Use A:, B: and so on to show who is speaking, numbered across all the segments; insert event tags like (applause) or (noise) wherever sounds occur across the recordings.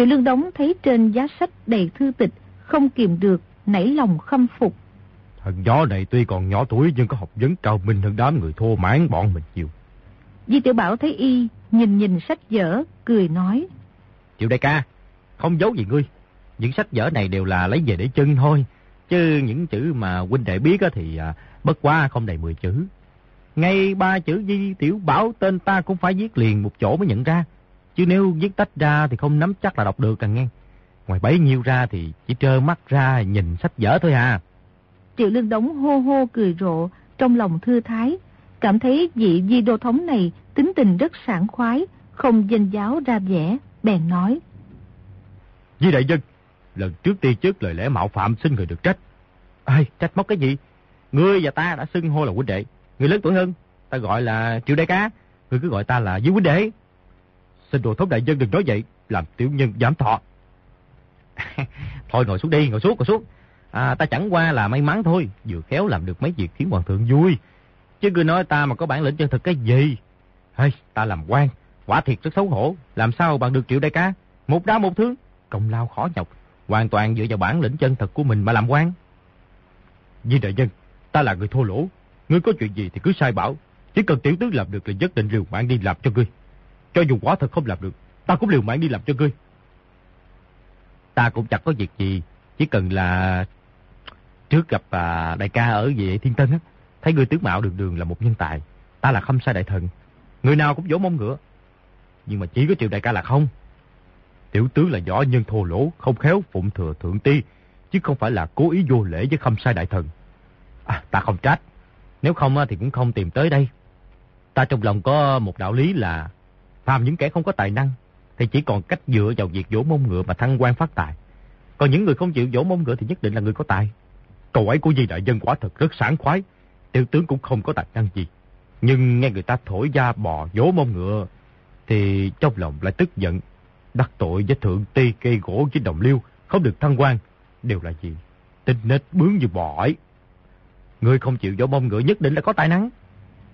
A: Triệu Lương Đống thấy trên giá sách đầy thư tịch, không kìm được, nảy lòng khâm phục.
B: Thằng gió này tuy còn nhỏ tuổi nhưng có học vấn cao minh hơn đám người thô mãn bọn mình nhiều.
A: Di Tiểu Bảo thấy y, nhìn nhìn sách vở, cười nói.
B: Triệu đại ca, không giấu gì ngươi. Những sách vở này đều là lấy về để chân thôi. Chứ những chữ mà huynh đệ biết thì à, bất quá không đầy 10 chữ. Ngay ba chữ Di Tiểu Bảo tên ta cũng phải viết liền một chỗ mới nhận ra. Chứ nếu viết tách ra thì không nắm chắc là đọc được càng nghe. Ngoài bấy nhiêu ra thì chỉ trơ mắt ra nhìn sách vở thôi à.
A: Triệu Lương Đống hô hô cười rộ, trong lòng thư thái, cảm thấy vị di đô thống này tính tình rất sảng khoái, không danh giáo ra vẻ, bèn nói.
B: Di đại dân, lần trước ti trước lời lẽ mạo phạm xin người được trách. Ai, trách móc cái gì? Ngươi và ta đã xưng hô là huynh đệ, người lớn tuổi hơn, ta gọi là Triệu đại ca, ngươi cứ gọi ta là Di huynh đệ. Xin đồ thống đại dân đừng nói vậy, làm tiểu nhân giảm thọ. (laughs) thôi ngồi xuống đi, ngồi xuống, ngồi xuống. À, ta chẳng qua là may mắn thôi, vừa khéo làm được mấy việc khiến hoàng thượng vui. Chứ ngươi nói ta mà có bản lĩnh chân thực cái gì? Hey, ta làm quan, quả thiệt rất xấu hổ. Làm sao bằng được triệu đại ca? Một đá một thứ, công lao khó nhọc. Hoàn toàn dựa vào bản lĩnh chân thật của mình mà làm quan. Di đại nhân, ta là người thô lỗ. Ngươi có chuyện gì thì cứ sai bảo. Chỉ cần tiểu tứ làm được là nhất định liều mạng đi làm cho ngươi. Cho dù quả thật không làm được, ta cũng liều mạng đi làm cho ngươi. Ta cũng chẳng có việc gì, chỉ cần là trước gặp à, đại ca ở về Thiên Tân á, thấy người tướng mạo đường đường là một nhân tài, ta là không sai đại thần. Người nào cũng vỗ mông ngựa. Nhưng mà chỉ có triệu đại ca là không. Tiểu tướng là võ nhân thô lỗ, không khéo phụng thừa thượng ti, chứ không phải là cố ý vô lễ với khâm sai đại thần. À, ta không trách. Nếu không thì cũng không tìm tới đây. Ta trong lòng có một đạo lý là phàm những kẻ không có tài năng thì chỉ còn cách dựa vào việc vỗ mông ngựa mà thăng quan phát tài. Còn những người không chịu vỗ mông ngựa thì nhất định là người có tài. Câu ấy của Di Đại Dân quả thật rất sáng khoái. Tiểu tướng cũng không có tài năng gì. Nhưng nghe người ta thổi da bò vỗ mông ngựa thì trong lòng lại tức giận. Đắc tội với thượng ti cây gỗ với đồng liêu không được thăng quan. Đều là gì? Tinh nết bướng như bò ấy. Người không chịu vỗ mông ngựa nhất định là có tài năng.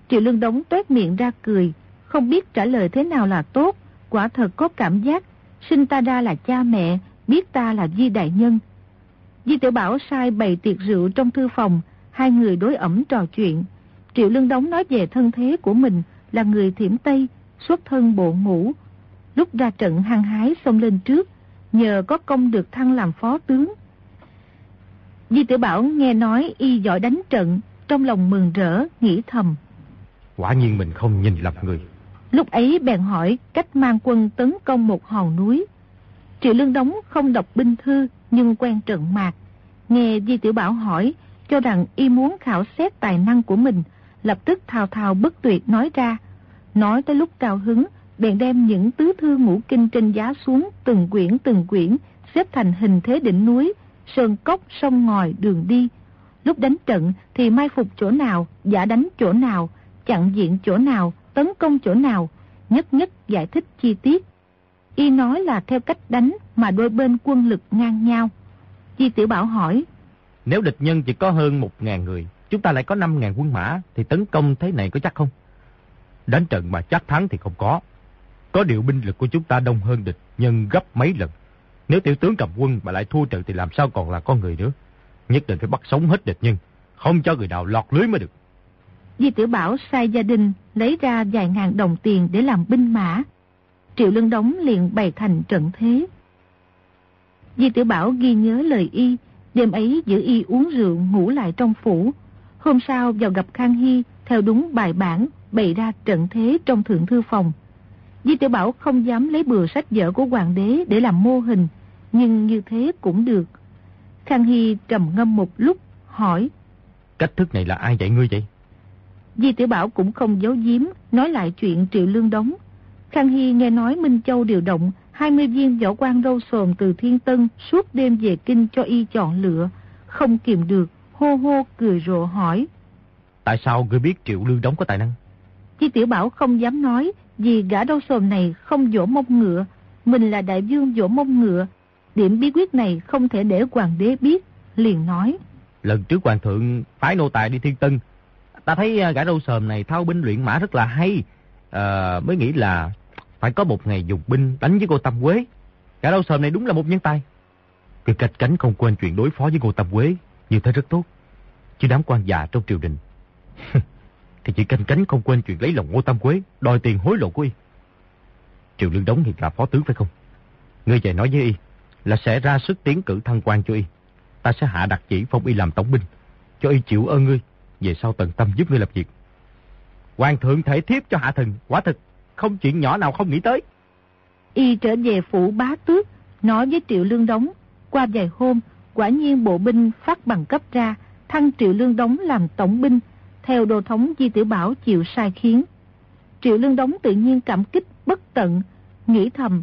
A: Triệu Lương Đống tuét miệng ra cười, không biết trả lời thế nào là tốt, quả thật có cảm giác, sinh ta ra là cha mẹ, biết ta là Di Đại Nhân. Di Tiểu Bảo sai bày tiệc rượu trong thư phòng, hai người đối ẩm trò chuyện. Triệu Lương Đống nói về thân thế của mình là người thiểm Tây, xuất thân bộ ngũ. Lúc ra trận hăng hái xông lên trước, nhờ có công được thăng làm phó tướng. Di Tiểu Bảo nghe nói y giỏi đánh trận, trong lòng mừng rỡ, nghĩ thầm.
B: Quả nhiên mình không nhìn lầm người.
A: Lúc ấy bèn hỏi cách mang quân tấn công một hòn núi. Triệu Lương Đống không đọc binh thư nhưng quen trận mạc. Nghe Di Tiểu Bảo hỏi cho rằng y muốn khảo xét tài năng của mình, lập tức thao thao bất tuyệt nói ra. Nói tới lúc cao hứng, bèn đem những tứ thư ngũ kinh trên giá xuống từng quyển từng quyển, xếp thành hình thế đỉnh núi, sơn cốc, sông ngòi, đường đi. Lúc đánh trận thì mai phục chỗ nào, giả đánh chỗ nào, chặn diện chỗ nào, tấn công chỗ nào, nhất nhất giải thích chi tiết. Y nói là theo cách đánh mà đôi bên quân lực ngang nhau. Di Tiểu Bảo hỏi.
B: Nếu địch nhân chỉ có hơn một ngàn người, chúng ta lại có năm ngàn quân mã, thì tấn công thế này có chắc không? Đánh trận mà chắc thắng thì không có. Có điều binh lực của chúng ta đông hơn địch nhân gấp mấy lần. Nếu tiểu tướng cầm quân mà lại thua trận thì làm sao còn là con người nữa. Nhất định phải bắt sống hết địch nhân, không cho người nào lọt lưới mới được.
A: Di Tiểu Bảo sai gia đình lấy ra vài ngàn đồng tiền để làm binh mã. Triệu Lân Đống liền bày thành trận thế. Di Tiểu Bảo ghi nhớ lời y, đêm ấy giữ y uống rượu ngủ lại trong phủ. Hôm sau vào gặp Khang Hy theo đúng bài bản bày ra trận thế trong thượng thư phòng. Di Tiểu Bảo không dám lấy bừa sách vở của hoàng đế để làm mô hình, nhưng như thế cũng được. Khang Hy trầm ngâm một lúc, hỏi.
B: Cách thức này là ai dạy ngươi vậy?
A: Di Tiểu Bảo cũng không giấu giếm, nói lại chuyện Triệu Lương Đống. Khang Hy nghe nói Minh Châu điều động 20 viên võ quan râu sồm từ Thiên Tân suốt đêm về kinh cho y chọn lựa, không kìm được, hô hô cười rộ hỏi.
B: Tại sao ngươi biết Triệu Lương Đống có tài năng?
A: Di Tiểu Bảo không dám nói, vì gã râu sồm này không vỗ mông ngựa, mình là đại vương vỗ mông ngựa. Điểm bí quyết này không thể để hoàng đế biết, liền nói.
B: Lần trước hoàng thượng phái nô tài đi Thiên Tân, ta thấy à, gã râu sờm này thao binh luyện mã rất là hay. À, mới nghĩ là phải có một ngày dùng binh đánh với cô Tâm Quế. Gã râu sờm này đúng là một nhân tài. Cứ cách cánh không quên chuyện đối phó với cô Tâm Quế, như thế rất tốt. Chứ đám quan già trong triều đình. (laughs) thì chỉ canh cánh không quên chuyện lấy lòng Ngô Tâm Quế, đòi tiền hối lộ của y. Triệu Lương Đống hiện là phó tướng phải không? Ngươi về nói với y là sẽ ra sức tiến cử thăng quan cho y. Ta sẽ hạ đặt chỉ phong y làm tổng binh, cho y chịu ơn ngươi, về sau tận tâm giúp ngươi lập việc. Hoàng thượng thể thiếp cho hạ thần, quả thực, không chuyện nhỏ nào không nghĩ tới.
A: Y trở về phủ bá tước, nói với Triệu Lương Đống. Qua vài hôm, quả nhiên bộ binh phát bằng cấp ra, thăng Triệu Lương Đống làm tổng binh, theo đồ thống Di Tiểu Bảo chịu sai khiến. Triệu Lương Đống tự nhiên cảm kích bất tận, nghĩ thầm.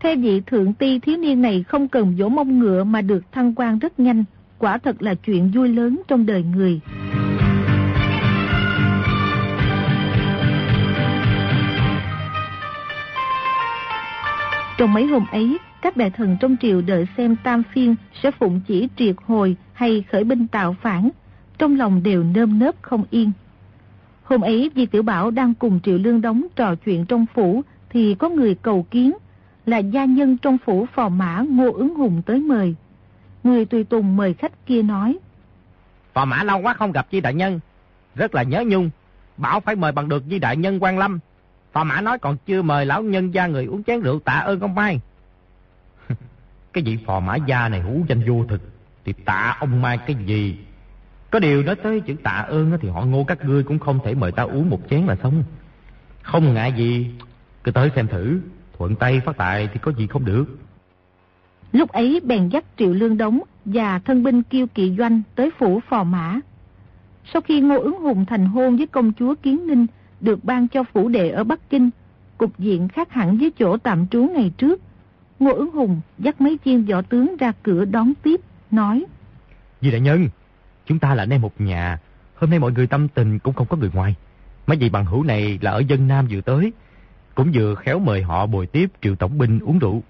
A: Theo vị thượng ti thiếu niên này không cần vỗ mông ngựa mà được thăng quan rất nhanh, quả thật là chuyện vui lớn trong đời người. Trong mấy hôm ấy, các đại thần trong triều đợi xem tam phiên sẽ phụng chỉ triệt hồi hay khởi binh tạo phản, trong lòng đều nơm nớp không yên. Hôm ấy Di Tiểu Bảo đang cùng Triệu Lương đóng trò chuyện trong phủ thì có người cầu kiến là gia nhân trong phủ phò mã Ngô Ứng Hùng tới mời. Người tùy tùng mời khách kia nói.
B: Phò mã lâu quá không gặp Di Đại Nhân, rất là nhớ nhung, bảo phải mời bằng được Di Đại Nhân quan Lâm. Phò mã nói còn chưa mời lão nhân gia người uống chén rượu tạ ơn ông Mai. (laughs) cái vị phò mã gia này hú danh vô thực, thì tạ ông Mai cái gì? Có điều nói tới chữ tạ ơn thì họ ngô các ngươi cũng không thể mời ta uống một chén là xong. Không ngại gì, cứ tới xem thử, thuận tay phát tài thì có gì không được.
A: Lúc ấy bèn dắt Triệu Lương Đống và thân binh kiêu kỵ doanh tới phủ phò mã. Sau khi Ngô ứng hùng thành hôn với công chúa Kiến Ninh, được ban cho phủ đệ ở Bắc Kinh, cục diện khác hẳn với chỗ tạm trú ngày trước. Ngô ứng hùng dắt mấy viên võ tướng ra cửa đón tiếp, nói.
B: Vì đại nhân, chúng ta là anh em một nhà, hôm nay mọi người tâm tình cũng không có người ngoài. Mấy vị bằng hữu này là ở dân Nam vừa tới, cũng vừa khéo mời họ bồi tiếp triệu tổng binh uống rượu.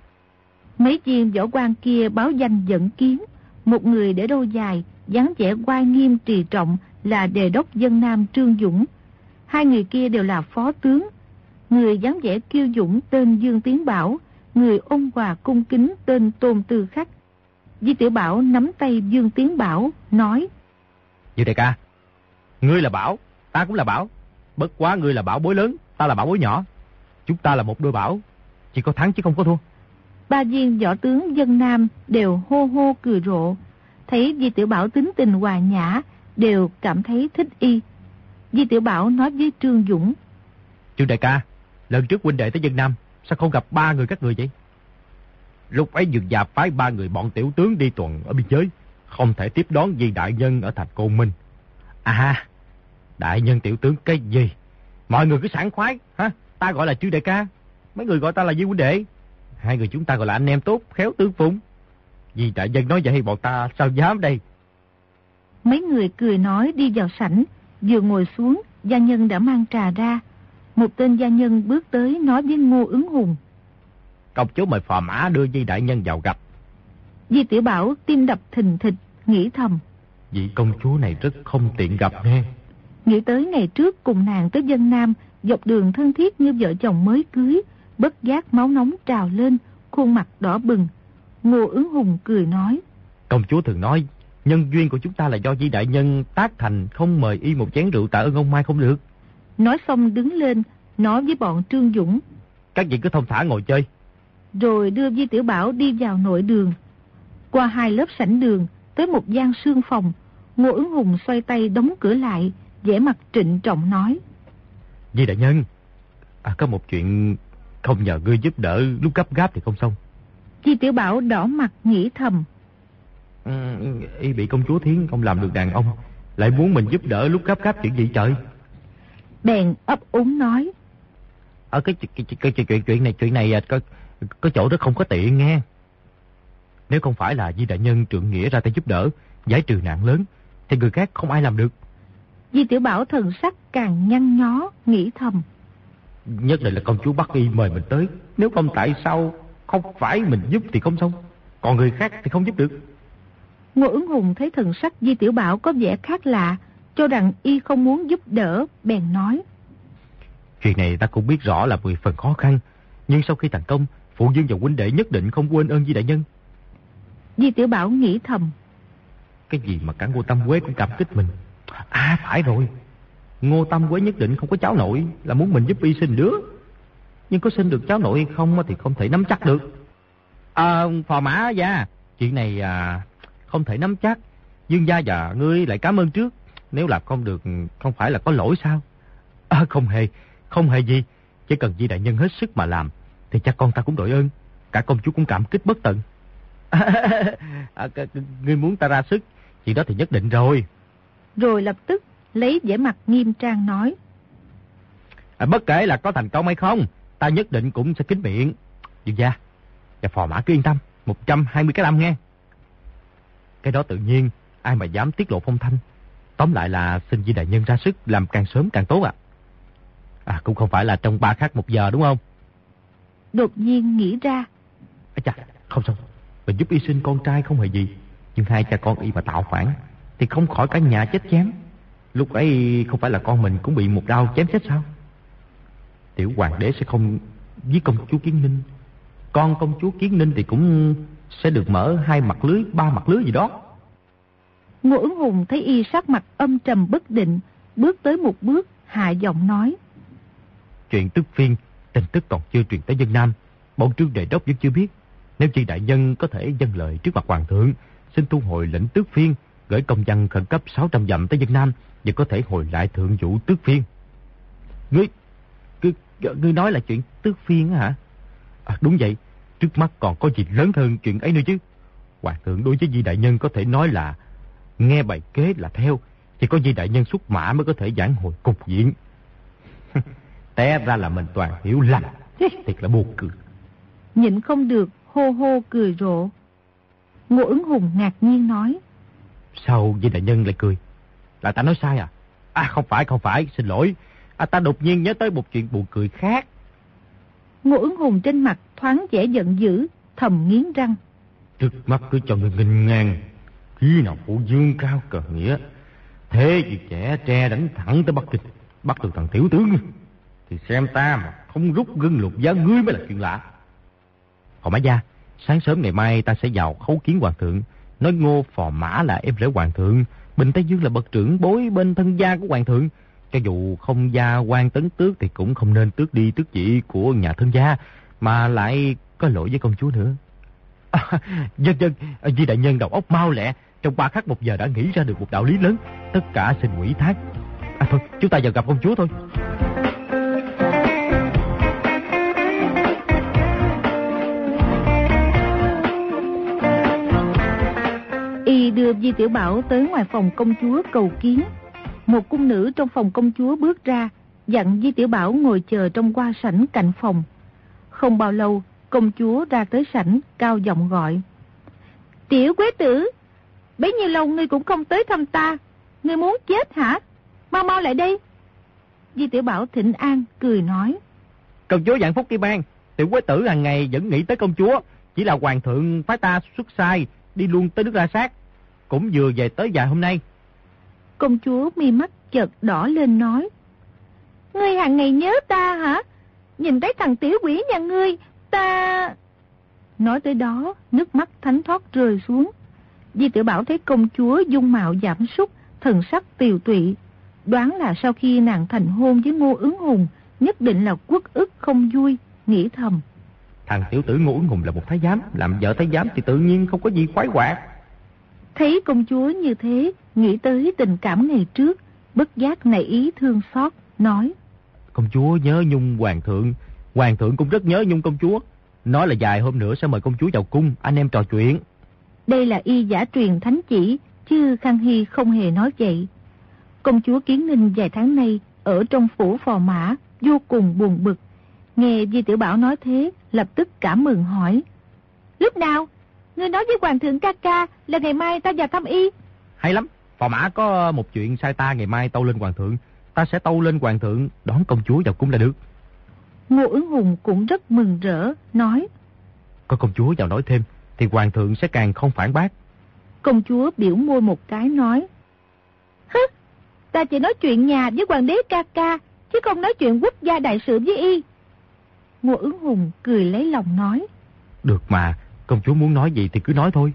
A: Mấy viên võ quan kia báo danh dẫn kiến, một người để đôi dài, dáng vẻ oai nghiêm trì trọng là đề đốc dân Nam Trương Dũng. Hai người kia đều là phó tướng. Người dáng vẻ kiêu dũng tên Dương Tiến Bảo, người ôn hòa cung kính tên Tôn Tư Khắc. Di Tiểu Bảo nắm tay Dương Tiến Bảo, nói.
B: Như đại ca, ngươi là Bảo, ta cũng là Bảo. Bất quá ngươi là Bảo bối lớn, ta là Bảo bối nhỏ. Chúng ta là một đôi Bảo, chỉ có thắng chứ không có thua.
A: Ba viên võ tướng dân Nam đều hô hô cười rộ. Thấy Di Tiểu Bảo tính tình hòa nhã, đều cảm thấy thích y. Di Tiểu Bảo nói với Trương Dũng.
B: Trương đại ca, lần trước huynh đệ tới dân Nam, sao không gặp ba người các người vậy? Lúc ấy dược già phái ba người bọn tiểu tướng đi tuần ở biên giới, không thể tiếp đón vì đại nhân ở thành Côn Minh. À, đại nhân tiểu tướng cái gì? Mọi người cứ sảng khoái, hả? Ta gọi là Trương đại ca, mấy người gọi ta là Di huynh đệ. Hai người chúng ta gọi là anh em tốt, khéo tương phụng. Vì đại nhân nói vậy bọn ta sao dám đây?
A: Mấy người cười nói đi vào sảnh, vừa ngồi xuống, gia nhân đã mang trà ra. Một tên gia nhân bước tới nói với Ngô ứng hùng.
B: Công chúa mời phò mã đưa Di đại nhân vào gặp.
A: Di tiểu bảo tim đập thình thịch, nghĩ thầm.
B: Vị công chúa này rất không tiện gặp nghe.
A: Nghĩ tới ngày trước cùng nàng tới dân Nam, dọc đường thân thiết như vợ chồng mới cưới, bất giác máu nóng trào lên, khuôn mặt đỏ bừng. Ngô ứng hùng cười nói.
B: Công chúa thường nói, nhân duyên của chúng ta là do Di Đại Nhân tác thành không mời y một chén rượu tạ ơn ông Mai không được.
A: Nói xong đứng lên, nói với bọn Trương Dũng.
B: Các vị cứ thông thả ngồi chơi.
A: Rồi đưa Di Tiểu Bảo đi vào nội đường. Qua hai lớp sảnh đường, tới một gian sương phòng, Ngô ứng hùng xoay tay đóng cửa lại, vẻ mặt trịnh trọng nói.
B: Di Đại Nhân, à, có một chuyện không nhờ ngươi giúp đỡ lúc gấp gáp thì không xong.
A: Di Tiểu Bảo đỏ mặt nghĩ thầm.
B: Y bị công chúa Thiến không làm được đàn ông, lại muốn mình giúp đỡ lúc gấp gáp chuyện gì trời.
A: Bèn ấp úng nói.
B: Ở cái, cái, cái, cái chuyện chuyện này chuyện này à, có có chỗ rất không có tiện nghe. Nếu không phải là Di đại nhân trượng nghĩa ra tay giúp đỡ, giải trừ nạn lớn, thì người khác không ai làm được.
A: Di Tiểu Bảo thần sắc càng nhăn nhó, nghĩ thầm.
B: Nhất định là công chúa Bắc Y mời mình tới. Nếu không tại sao không phải mình giúp thì không xong. Còn người khác thì không giúp được.
A: Ngô ứng hùng thấy thần sắc Di Tiểu Bảo có vẻ khác lạ, cho rằng y không muốn giúp đỡ, bèn nói.
B: Chuyện này ta cũng biết rõ là mười phần khó khăn, nhưng sau khi thành công, Phụ dương và huynh đệ nhất định không quên ơn Di Đại Nhân.
A: Di Tiểu Bảo nghĩ thầm.
B: Cái gì mà cả Ngô Tâm Quế cũng cảm kích mình. À phải rồi. Ngô Tâm Quế nhất định không có cháu nội là muốn mình giúp y sinh đứa. Nhưng có sinh được cháu nội hay không thì không thể nắm chắc được. À, phò mã gia, chuyện này à, không thể nắm chắc. Dương gia và ngươi lại cảm ơn trước. Nếu là không được, không phải là có lỗi sao? À, không hề, không hề gì. Chỉ cần Di Đại Nhân hết sức mà làm, thì cha con ta cũng đội ơn. Cả công chúa cũng cảm kích bất tận. (laughs) à, ngươi muốn ta ra sức, chuyện đó thì nhất định rồi.
A: Rồi lập tức lấy vẻ mặt nghiêm trang nói.
B: À, bất kể là có thành công hay không, ta nhất định cũng sẽ kính miệng. Dương gia, và phò mã cứ yên tâm, 120 cái năm nghe. Cái đó tự nhiên, ai mà dám tiết lộ phong thanh. Tóm lại là xin Di Đại Nhân ra sức làm càng sớm càng tốt ạ. À. à cũng không phải là trong ba khắc một giờ đúng không?
A: Đột nhiên nghĩ ra.
B: À, chà, không sao. Mình giúp y sinh con trai không hề gì. Nhưng hai cha con y mà tạo phản thì không khỏi cả nhà chết chém. Lúc ấy không phải là con mình cũng bị một đau chém chết sao? Tiểu hoàng đế sẽ không giết công chúa Kiến Ninh. Con công chúa Kiến Ninh thì cũng sẽ được mở hai mặt lưới, ba mặt lưới gì đó.
A: Ngô ứng hùng thấy y sắc mặt âm trầm bất định, bước tới một bước, hạ giọng nói.
B: Chuyện tức phiên, tin tức còn chưa truyền tới dân Nam, bọn trương đề đốc vẫn chưa biết. Nếu chi đại nhân có thể dâng lời trước mặt hoàng thượng, xin thu hồi lệnh tước phiên, gửi công văn khẩn cấp 600 dặm tới dân Nam, và có thể hồi lại thượng vũ tước phiên. Ngươi, ngươi, ngươi nói là chuyện tước phiên hả? À, đúng vậy, trước mắt còn có gì lớn hơn chuyện ấy nữa chứ. Hoàng thượng đối với vị đại nhân có thể nói là nghe bài kế là theo, chỉ có vị đại nhân xuất mã mới có thể giảng hồi cục diện. (laughs) Té ra là mình toàn hiểu lầm, thiệt là buồn cười.
A: Nhịn không được, hô hô cười rộ. Ngô ứng hùng ngạc nhiên nói.
B: Sao vị đại nhân lại cười? Là ta nói sai à? À không phải, không phải, xin lỗi. À ta đột nhiên nhớ tới một chuyện buồn cười khác.
A: Ngô ứng hùng trên mặt thoáng vẻ giận dữ, thầm nghiến răng.
B: Trước mắt cứ cho người nghìn ngàn. Khi nào phụ dương cao cờ nghĩa. Thế vì trẻ tre đánh thẳng tới Bắc Kinh. Bắt được thằng tiểu tướng. Thì xem ta mà không rút gân lục giá ngươi mới là chuyện lạ. Họ Mã Gia, sáng sớm ngày mai ta sẽ vào khấu kiến hoàng thượng. Nói ngô phò mã là em rể hoàng thượng. Bình Tây Dương là bậc trưởng bối bên thân gia của hoàng thượng. Cho dù không gia quan tấn tước thì cũng không nên tước đi tước vị của nhà thân gia, mà lại có lỗi với công chúa nữa. À, dân dân, à, Di đại nhân đầu óc mau lẹ, trong ba khắc một giờ đã nghĩ ra được một đạo lý lớn, tất cả xin quỷ thác. À thôi, chúng ta vào gặp công chúa thôi.
A: Y đưa Di Tiểu Bảo tới ngoài phòng công chúa cầu kiến. Một cung nữ trong phòng công chúa bước ra, dặn Di Tiểu Bảo ngồi chờ trong qua sảnh cạnh phòng. Không bao lâu, công chúa ra tới sảnh, cao giọng gọi. Tiểu quế tử, bấy nhiêu lâu ngươi cũng không tới thăm ta, ngươi muốn chết hả? Mau mau lại đây. Di Tiểu Bảo thịnh an, cười nói.
B: Công chúa dạng phúc kỳ ban, tiểu quế tử hàng ngày vẫn nghĩ tới công chúa, chỉ là hoàng thượng phái ta xuất sai, đi luôn tới nước ra sát, cũng vừa về tới dài hôm nay.
A: Công chúa mi mắt chợt đỏ lên nói. Ngươi hàng ngày nhớ ta hả? Nhìn thấy thằng tiểu quỷ nhà ngươi, ta... Nói tới đó, nước mắt thánh thoát rơi xuống. Di tiểu Bảo thấy công chúa dung mạo giảm sút, thần sắc tiều tụy. Đoán là sau khi nàng thành hôn với ngô ứng hùng, nhất định là quốc ức không vui, nghĩ thầm.
B: Thằng tiểu tử ngô ứng hùng là một thái giám, làm vợ thái giám thì tự nhiên không có gì khoái hoạt.
A: Thấy công chúa như thế, nghĩ tới tình cảm ngày trước, bất giác nảy ý thương xót, nói.
B: Công chúa nhớ nhung hoàng thượng, hoàng thượng cũng rất nhớ nhung công chúa. Nói là dài hôm nữa sẽ mời công chúa vào cung, anh em trò chuyện.
A: Đây là y giả truyền thánh chỉ, chứ Khang Hy không hề nói vậy. Công chúa Kiến Ninh vài tháng nay ở trong phủ phò mã, vô cùng buồn bực. Nghe Di Tiểu Bảo nói thế, lập tức cảm mừng hỏi. Lúc nào? Ngươi nói với Hoàng thượng ca ca là ngày mai ta vào thăm y.
B: Hay lắm, phò mã có một chuyện sai ta ngày mai tâu lên Hoàng thượng. Ta sẽ tâu lên Hoàng thượng đón công chúa vào cung là được.
A: Ngô ứng hùng cũng rất mừng rỡ, nói.
B: Có công chúa vào nói thêm, thì Hoàng thượng sẽ càng không phản bác.
A: Công chúa biểu môi một cái nói. Hứ, ta chỉ nói chuyện nhà với hoàng đế ca ca, chứ không nói chuyện quốc gia đại sự với y. Ngô ứng hùng cười lấy lòng nói.
B: Được mà, công chúa muốn nói gì thì cứ nói thôi.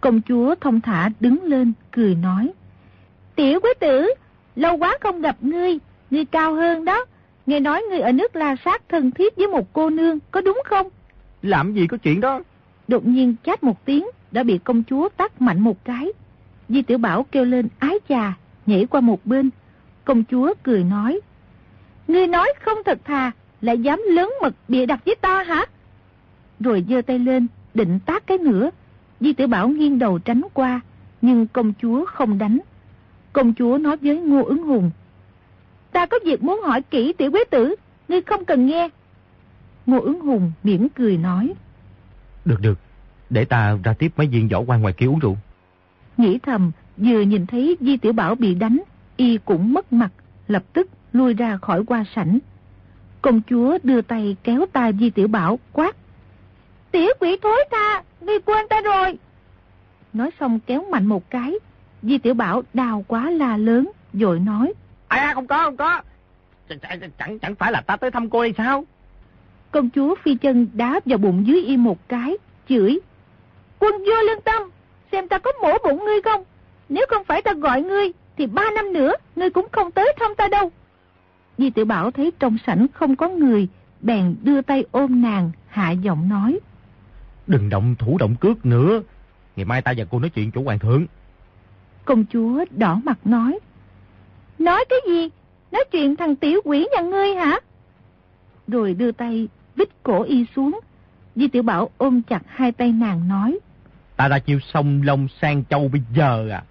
A: Công chúa thông thả đứng lên, cười nói. Tiểu quý tử, lâu quá không gặp ngươi, ngươi cao hơn đó. Nghe nói ngươi ở nước La Sát thân thiết với một cô nương, có đúng không?
B: Làm gì có chuyện đó?
A: Đột nhiên chát một tiếng, đã bị công chúa tắt mạnh một cái. Di Tiểu Bảo kêu lên ái chà, nhảy qua một bên. Công chúa cười nói. Ngươi nói không thật thà, lại dám lớn mật bịa đặt với ta hả? Rồi giơ tay lên, định tác cái nữa. Di Tiểu Bảo nghiêng đầu tránh qua, nhưng công chúa không đánh. Công chúa nói với Ngô ứng hùng. Ta có việc muốn hỏi kỹ tiểu quế tử, ngươi không cần nghe. Ngô ứng hùng mỉm cười nói.
B: Được được, để ta ra tiếp mấy viên võ quan ngoài kia uống rượu.
A: Nghĩ thầm, vừa nhìn thấy Di Tiểu Bảo bị đánh, y cũng mất mặt, lập tức lui ra khỏi qua sảnh. Công chúa đưa tay kéo tay Di Tiểu Bảo quát. Tiểu quỷ thối ta, ngươi quên ta rồi. Nói xong kéo mạnh một cái, Di Tiểu Bảo đào quá la lớn, rồi nói.
B: À không có, không có. Ch chẳng, chẳng, chẳng phải là ta tới thăm cô hay sao?
A: Công chúa phi chân đá vào bụng dưới y một cái, chửi. Quân vua lương tâm, xem ta có mổ bụng ngươi không? Nếu không phải ta gọi ngươi, thì ba năm nữa ngươi cũng không tới thăm ta đâu. Di tiểu Bảo thấy trong sảnh không có người, bèn đưa tay ôm nàng, hạ giọng nói.
B: Đừng động thủ động cước nữa, ngày mai ta và cô nói chuyện chủ hoàng thượng.
A: Công chúa đỏ mặt nói. Nói cái gì? Nói chuyện thằng tiểu quỷ nhà ngươi hả? Rồi đưa tay bích cổ y xuống. Di tiểu Bảo ôm chặt hai tay nàng nói.
B: Ta đã chịu sông lông sang châu bây giờ à.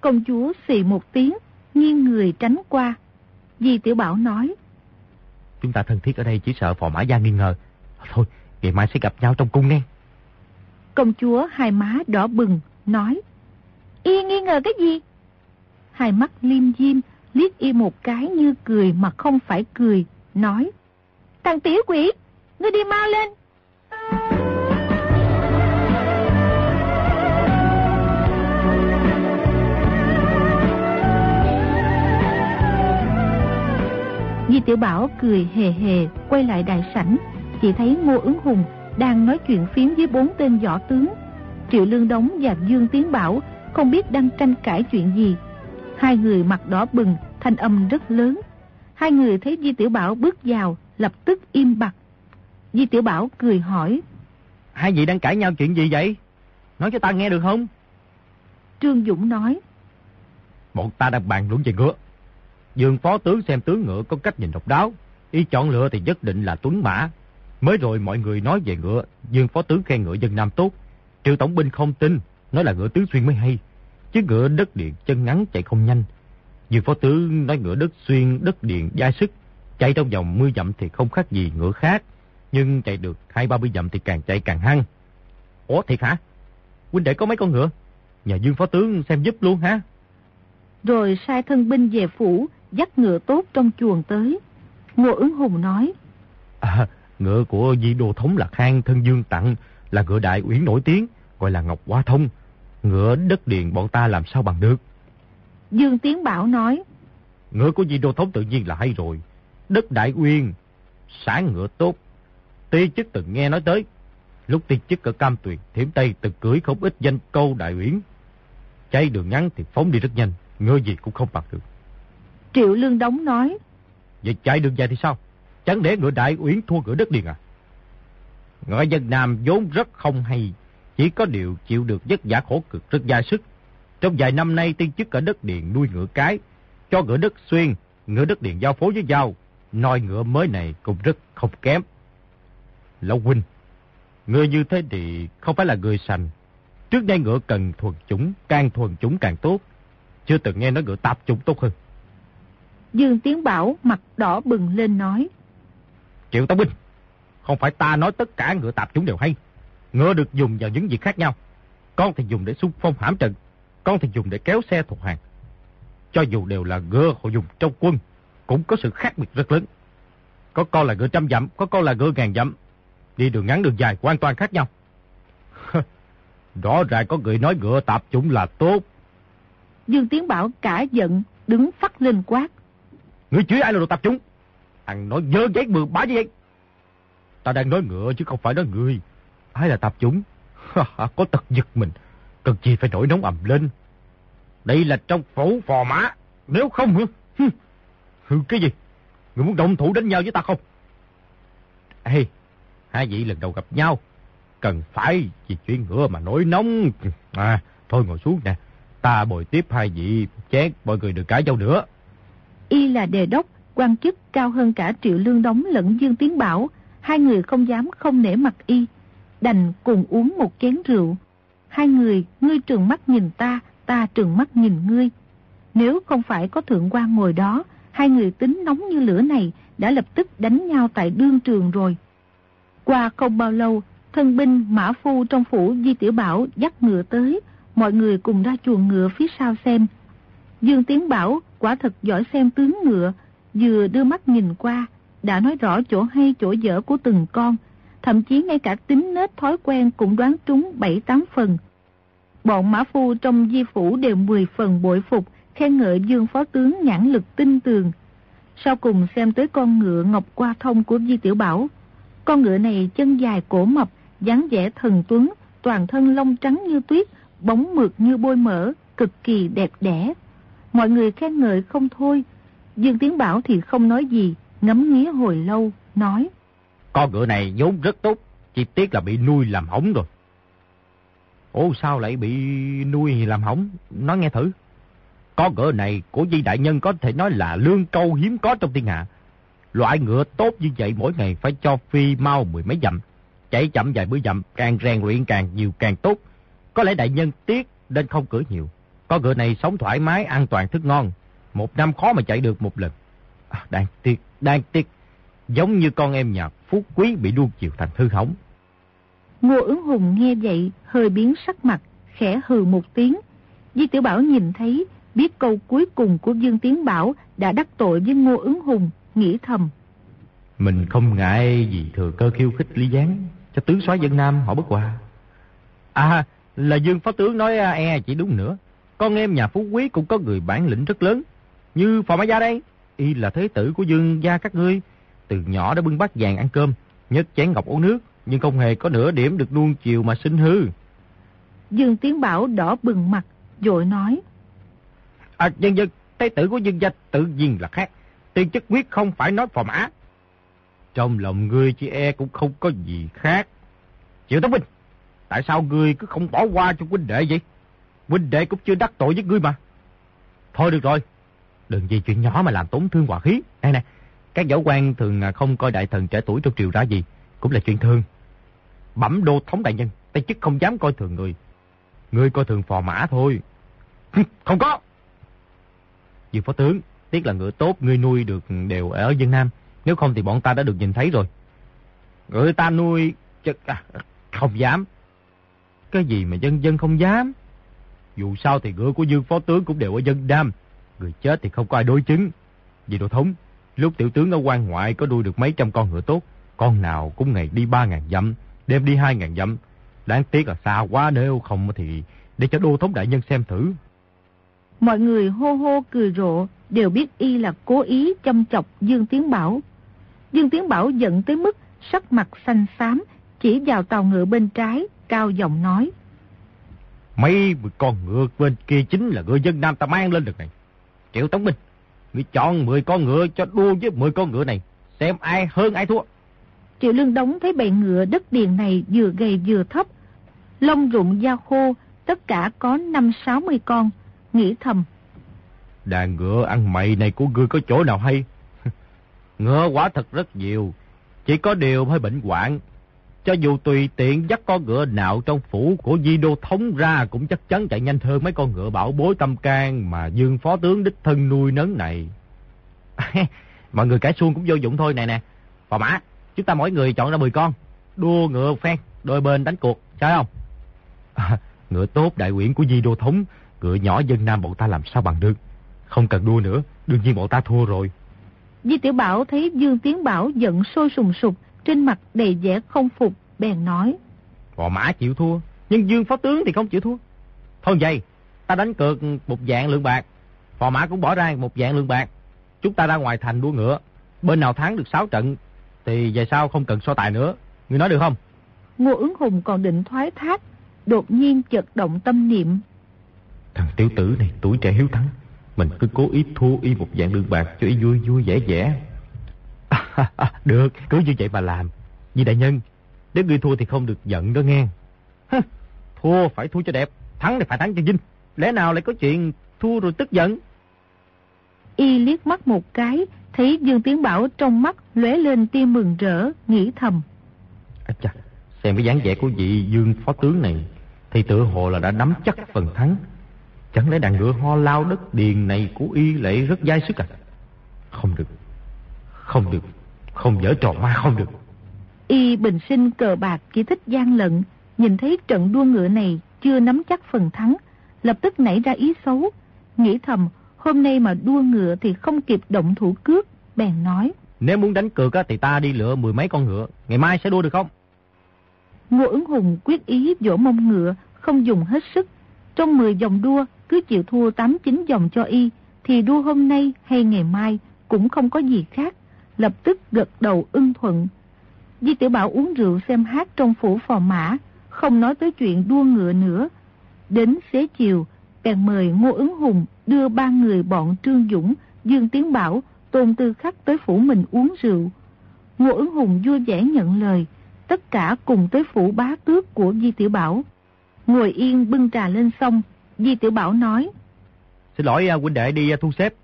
A: Công chúa xì một tiếng, nghiêng người tránh qua. Di tiểu Bảo nói.
B: Chúng ta thân thiết ở đây chỉ sợ phò mã gia nghi ngờ. Thôi, ngày mai sẽ gặp nhau trong cung nghe.
A: Công chúa hai má đỏ bừng, nói. Y nghi ngờ cái gì? Hai mắt liêm diêm, liếc y một cái như cười mà không phải cười, nói. Thằng tiểu quỷ, ngươi đi mau lên. Di Tiểu Bảo cười hề hề quay lại đại sảnh, chỉ thấy Ngô Ứng Hùng đang nói chuyện phiếm với bốn tên võ tướng. Triệu Lương Đống và Dương Tiến Bảo không biết đang tranh cãi chuyện gì. Hai người mặt đỏ bừng, thanh âm rất lớn. Hai người thấy Di Tiểu Bảo bước vào, lập tức im bặt. Di Tiểu Bảo cười hỏi.
B: Hai vị đang cãi nhau chuyện gì vậy? Nói cho ta nghe được không?
A: Trương Dũng nói.
B: Bọn ta đang bàn luận về ngựa. Dương phó tướng xem tướng ngựa có cách nhìn độc đáo. Y chọn lựa thì nhất định là tuấn mã. Mới rồi mọi người nói về ngựa, Dương phó tướng khen ngựa dân Nam tốt. Triệu tổng binh không tin, nói là ngựa tứ xuyên mới hay. Chứ ngựa đất điện chân ngắn chạy không nhanh. Dương phó tướng nói ngựa đất xuyên, đất điện dai sức. Chạy trong vòng 10 dặm thì không khác gì ngựa khác. Nhưng chạy được hai ba mươi dặm thì càng chạy càng hăng. Ủa thiệt hả? Huynh đệ có mấy con ngựa? Nhà Dương phó tướng xem giúp luôn hả?
A: Rồi sai thân binh về phủ, dắt ngựa tốt trong chuồng tới. Ngô ứng hùng nói.
B: À, ngựa của di đô thống là Khang Thân Dương tặng, là ngựa đại uyển nổi tiếng, gọi là Ngọc Hoa Thông. Ngựa đất điền bọn ta làm sao bằng được?
A: Dương Tiến Bảo nói.
B: Ngựa của di đô thống tự nhiên là hay rồi. Đất đại uyên, sáng ngựa tốt. Ti chức từng nghe nói tới. Lúc ti chức ở Cam Tuyền, thiểm Tây từng cưới không ít danh câu đại uyển. Chạy đường ngắn thì phóng đi rất nhanh, ngựa gì cũng không bằng được.
A: Triệu Lương Đống nói.
B: Vậy chạy đường dài thì sao? Chẳng để ngựa đại uyển thua ngựa đất điền à? Ngựa dân Nam vốn rất không hay, chỉ có điều chịu được vất vả khổ cực rất gia sức. Trong vài năm nay tiên chức ở đất điền nuôi ngựa cái, cho ngựa đất xuyên, ngựa đất điền giao phối với giao, nòi ngựa mới này cũng rất không kém. Lão huynh, người như thế thì không phải là người sành. Trước đây ngựa cần thuần chủng, càng thuần chủng càng tốt. Chưa từng nghe nói ngựa tạp chủng tốt hơn.
A: Dương Tiến Bảo mặt đỏ bừng lên nói.
B: Triệu Tông Binh, không phải ta nói tất cả ngựa tạp chúng đều hay. Ngựa được dùng vào những việc khác nhau. Con thì dùng để xung phong hãm trận, con thì dùng để kéo xe thuộc hàng. Cho dù đều là ngựa họ dùng trong quân, cũng có sự khác biệt rất lớn. Có con là ngựa trăm dặm, có con là ngựa ngàn dặm. Đi đường ngắn đường dài hoàn toàn khác nhau. (laughs) Rõ ràng có người nói ngựa tạp chúng là tốt.
A: Dương Tiến Bảo cả giận, đứng phát lên quát.
B: Người chửi ai là đồ tạp chúng? Ăn nói dơ giấy bừa bá như vậy. Ta đang nói ngựa chứ không phải nói người. Hay là tạp chúng? có tật giật mình. Cần gì phải nổi nóng ầm lên. Đây là trong phủ phò mã. Nếu không hả? Hừ, cái gì? Người muốn động thủ đánh nhau với ta không? Ê, hai vị lần đầu gặp nhau. Cần phải vì chuyện ngựa mà nổi nóng. À, thôi ngồi xuống nè. Ta bồi tiếp hai vị chén mọi người được cãi nhau nữa.
A: Y là đề đốc, quan chức cao hơn cả Triệu Lương Đống lẫn Dương Tiến Bảo. Hai người không dám không nể mặt Y. Đành cùng uống một chén rượu. Hai người, ngươi trường mắt nhìn ta, ta trường mắt nhìn ngươi. Nếu không phải có thượng quan ngồi đó, hai người tính nóng như lửa này đã lập tức đánh nhau tại đương trường rồi. Qua không bao lâu, thân binh mã phu trong phủ Di Tiểu Bảo dắt ngựa tới, mọi người cùng ra chuồng ngựa phía sau xem. Dương Tiến Bảo quả thật giỏi xem tướng ngựa, vừa đưa mắt nhìn qua, đã nói rõ chỗ hay chỗ dở của từng con, thậm chí ngay cả tính nết thói quen cũng đoán trúng 7-8 phần. Bọn mã phu trong di phủ đều 10 phần bội phục, khen ngợi Dương Phó Tướng nhãn lực tinh tường. Sau cùng xem tới con ngựa ngọc qua thông của Di Tiểu Bảo. Con ngựa này chân dài cổ mập, dáng vẻ thần tuấn, toàn thân lông trắng như tuyết, bóng mượt như bôi mỡ, cực kỳ đẹp đẽ. Mọi người khen ngợi không thôi. Dương Tiến Bảo thì không nói gì, ngắm nghía hồi lâu, nói.
B: Con ngựa này vốn rất tốt, chỉ tiếc là bị nuôi làm hỏng rồi. Ủa sao lại bị nuôi làm hỏng? Nói nghe thử. Con ngựa này của Di Đại Nhân có thể nói là lương câu hiếm có trong thiên hạ. Loại ngựa tốt như vậy mỗi ngày phải cho phi mau mười mấy dặm. Chạy chậm vài bữa dặm, càng rèn luyện càng nhiều càng tốt. Có lẽ Đại Nhân tiếc nên không cưỡi nhiều. Con ngựa này sống thoải mái, an toàn thức ngon. Một năm khó mà chạy được một lần. À, đáng tiếc, đáng tiếc. Giống như con em nhà Phú Quý bị đuông chiều thành hư hỏng.
A: Ngô ứng hùng nghe vậy, hơi biến sắc mặt, khẽ hừ một tiếng. Di Tiểu Bảo nhìn thấy, biết câu cuối cùng của Dương Tiến Bảo đã đắc tội với Ngô ứng hùng, nghĩ thầm.
B: Mình không ngại gì thừa cơ khiêu khích Lý Giáng, cho tướng soái dân Nam họ bất hòa. À, là Dương Phó Tướng nói e chỉ đúng nữa. Con em nhà Phú Quý cũng có người bản lĩnh rất lớn. Như Phò Mã Gia đây, y là thế tử của Dương gia các ngươi. Từ nhỏ đã bưng bát vàng ăn cơm, nhất chén ngọc uống nước, nhưng không hề có nửa điểm được nuông chiều mà sinh hư.
A: Dương Tiến Bảo đỏ bừng mặt, dội nói.
B: À, dân dân, thế tử của Dương gia tự nhiên là khác. Tiên chức quyết không phải nói phò mã. Trong lòng ngươi chị e cũng không có gì khác. Triệu Tống Minh, tại sao ngươi cứ không bỏ qua cho huynh đệ vậy? Huynh đệ cũng chưa đắc tội với ngươi mà. Thôi được rồi, đừng vì chuyện nhỏ mà làm tổn thương hòa khí. Này nè, các giáo quan thường à, không coi đại thần trẻ tuổi trong triều ra gì, cũng là chuyện thương. Bẩm đô thống đại nhân, tay chức không dám coi thường người. người coi thường phò mã thôi. không có. Dương phó tướng, tiếc là ngựa tốt ngươi nuôi được đều ở dân Nam. Nếu không thì bọn ta đã được nhìn thấy rồi. Người ta nuôi... À, không dám. Cái gì mà dân dân không dám? Dù sao thì ngựa của Dương Phó Tướng cũng đều ở dân Nam. Người chết thì không có ai đối chứng. Vì đồ thống, lúc tiểu tướng ở quan ngoại có nuôi được mấy trăm con ngựa tốt. Con nào cũng ngày đi ba ngàn dặm, đêm đi hai ngàn dặm. Đáng tiếc là xa quá nếu không thì để cho đô thống đại nhân xem thử.
A: Mọi người hô hô cười rộ, đều biết y là cố ý châm chọc Dương Tiến Bảo. Dương Tiến Bảo giận tới mức sắc mặt xanh xám, chỉ vào tàu ngựa bên trái, cao giọng nói.
B: Mấy con ngựa bên kia chính là ngựa dân Nam ta mang lên được này. Triệu Tống Minh, ngươi chọn 10 con ngựa cho đua với 10 con ngựa này, xem ai hơn ai thua.
A: Triệu Lương Đống thấy bầy ngựa đất điền này vừa gầy vừa thấp, lông rụng da khô, tất cả có 5-60 con, nghĩ thầm.
B: Đàn ngựa ăn mày này của ngươi có chỗ nào hay? (laughs) ngựa quả thật rất nhiều, chỉ có điều hơi bệnh hoạn. Cho dù tùy tiện dắt con ngựa nào trong phủ của Di Đô Thống ra cũng chắc chắn chạy nhanh hơn mấy con ngựa bảo bối tâm can mà Dương Phó Tướng đích thân nuôi nấng này. (laughs) Mọi người cãi xuông cũng vô dụng thôi này nè. Phò mã, chúng ta mỗi người chọn ra 10 con. Đua ngựa phen, đôi bên đánh cuộc, sao không? À, (laughs) ngựa tốt đại quyển của Di Đô Thống, ngựa nhỏ dân Nam bọn ta làm sao bằng được. Không cần đua nữa, đương nhiên bọn ta thua rồi.
A: Di Tiểu Bảo thấy Dương Tiến Bảo giận sôi sùng sục, trên mặt đầy vẻ không phục, bèn nói.
B: Phò mã chịu thua, nhưng Dương Phó Tướng thì không chịu thua. Thôi vậy, ta đánh cược một dạng lượng bạc. Phò mã cũng bỏ ra một dạng lượng bạc. Chúng ta ra ngoài thành đua ngựa. Bên nào thắng được 6 trận thì về sau không cần so tài nữa. Ngươi nói được không?
A: Ngô ứng hùng còn định thoái thác, đột nhiên chợt động tâm niệm.
B: Thằng tiểu tử này tuổi trẻ hiếu thắng, mình cứ cố ý thua y một dạng đường bạc cho y vui vui vẻ vẻ. (laughs) được, cứ như vậy mà làm. Vì đại nhân, nếu ngươi thua thì không được giận đó nghe. thua phải thua cho đẹp, thắng thì phải thắng cho vinh. Lẽ nào lại có chuyện thua rồi tức giận?
A: Y liếc mắt một cái, thấy Dương Tiến Bảo trong mắt lóe lên tia mừng rỡ, nghĩ thầm.
B: À chà, xem cái dáng vẻ của vị Dương Phó Tướng này, thì tự hồ là đã nắm chắc phần thắng. Chẳng lẽ đàn ngựa ho lao đất điền này của y lại rất dai sức à? Không được, không được, không dở trò ma không được.
A: Y bình sinh cờ bạc chỉ thích gian lận, nhìn thấy trận đua ngựa này chưa nắm chắc phần thắng, lập tức nảy ra ý xấu, nghĩ thầm hôm nay mà đua ngựa thì không kịp động thủ cướp, bèn nói.
B: Nếu muốn đánh cược thì ta đi lựa mười mấy con ngựa, ngày mai sẽ đua được không?
A: Ngô ứng hùng quyết ý vỗ mông ngựa, không dùng hết sức. Trong 10 dòng đua, cứ chịu thua 8-9 dòng cho y, thì đua hôm nay hay ngày mai cũng không có gì khác. Lập tức gật đầu ưng thuận. Di tiểu Bảo uống rượu xem hát trong phủ phò mã, không nói tới chuyện đua ngựa nữa. Đến xế chiều, bèn mời Ngô ứng hùng đưa ba người bọn Trương Dũng, Dương Tiến Bảo, Tôn Tư Khắc tới phủ mình uống rượu. Ngô ứng hùng vui vẻ nhận lời, tất cả cùng tới phủ bá tước của Di Tiểu Bảo. Ngồi yên bưng trà lên xong, Di Tiểu Bảo nói.
B: Xin lỗi à, huynh đệ đi à, thu xếp.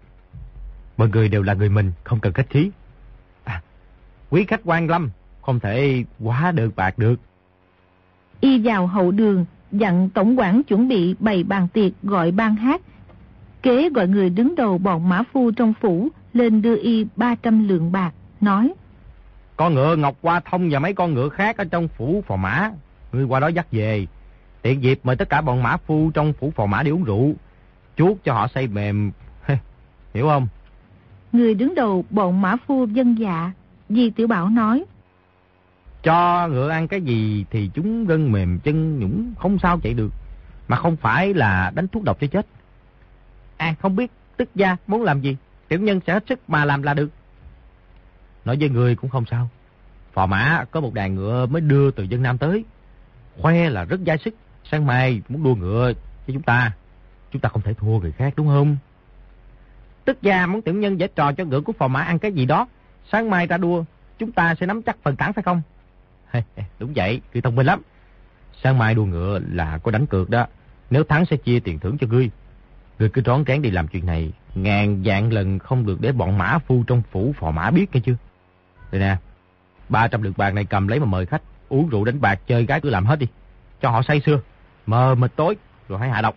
B: Mọi người đều là người mình, không cần khách khí. Quý khách quan lâm, không thể quá được bạc được.
A: Y vào hậu đường, dặn tổng quản chuẩn bị bày bàn tiệc gọi ban hát. Kế gọi người đứng đầu bọn mã phu trong phủ lên đưa y 300 lượng bạc, nói.
B: Con ngựa Ngọc Hoa Thông và mấy con ngựa khác ở trong phủ phò mã, ngươi qua đó dắt về. Tiện dịp mời tất cả bọn mã phu trong phủ phò mã đi uống rượu, chuốt cho họ say mềm, (laughs) hiểu không?
A: Người đứng đầu bọn mã phu dân dạ, Di Tiểu Bảo nói.
B: Cho ngựa ăn cái gì thì chúng gân mềm chân nhũng không sao chạy được. Mà không phải là đánh thuốc độc cho chết. À không biết tức gia muốn làm gì, tiểu nhân sẽ hết sức mà làm là được. Nói với người cũng không sao. Phò mã có một đàn ngựa mới đưa từ dân Nam tới. Khoe là rất dai sức. Sáng mai muốn đua ngựa cho chúng ta. Chúng ta không thể thua người khác đúng không? Tức gia muốn tiểu nhân giải trò cho ngựa của phò mã ăn cái gì đó. Sáng mai ta đua, chúng ta sẽ nắm chắc phần thắng phải không? Đúng vậy, ngươi thông minh lắm. Sáng mai đua ngựa là có đánh cược đó. Nếu thắng sẽ chia tiền thưởng cho ngươi. Ngươi cứ trón trán đi làm chuyện này. Ngàn dạng lần không được để bọn mã phu trong phủ phò mã biết nghe chưa? Đây nè, 300 lượng bạc này cầm lấy mà mời khách. Uống rượu đánh bạc chơi gái cứ làm hết đi. Cho họ say sưa. Mờ mịt tối rồi hãy hạ độc.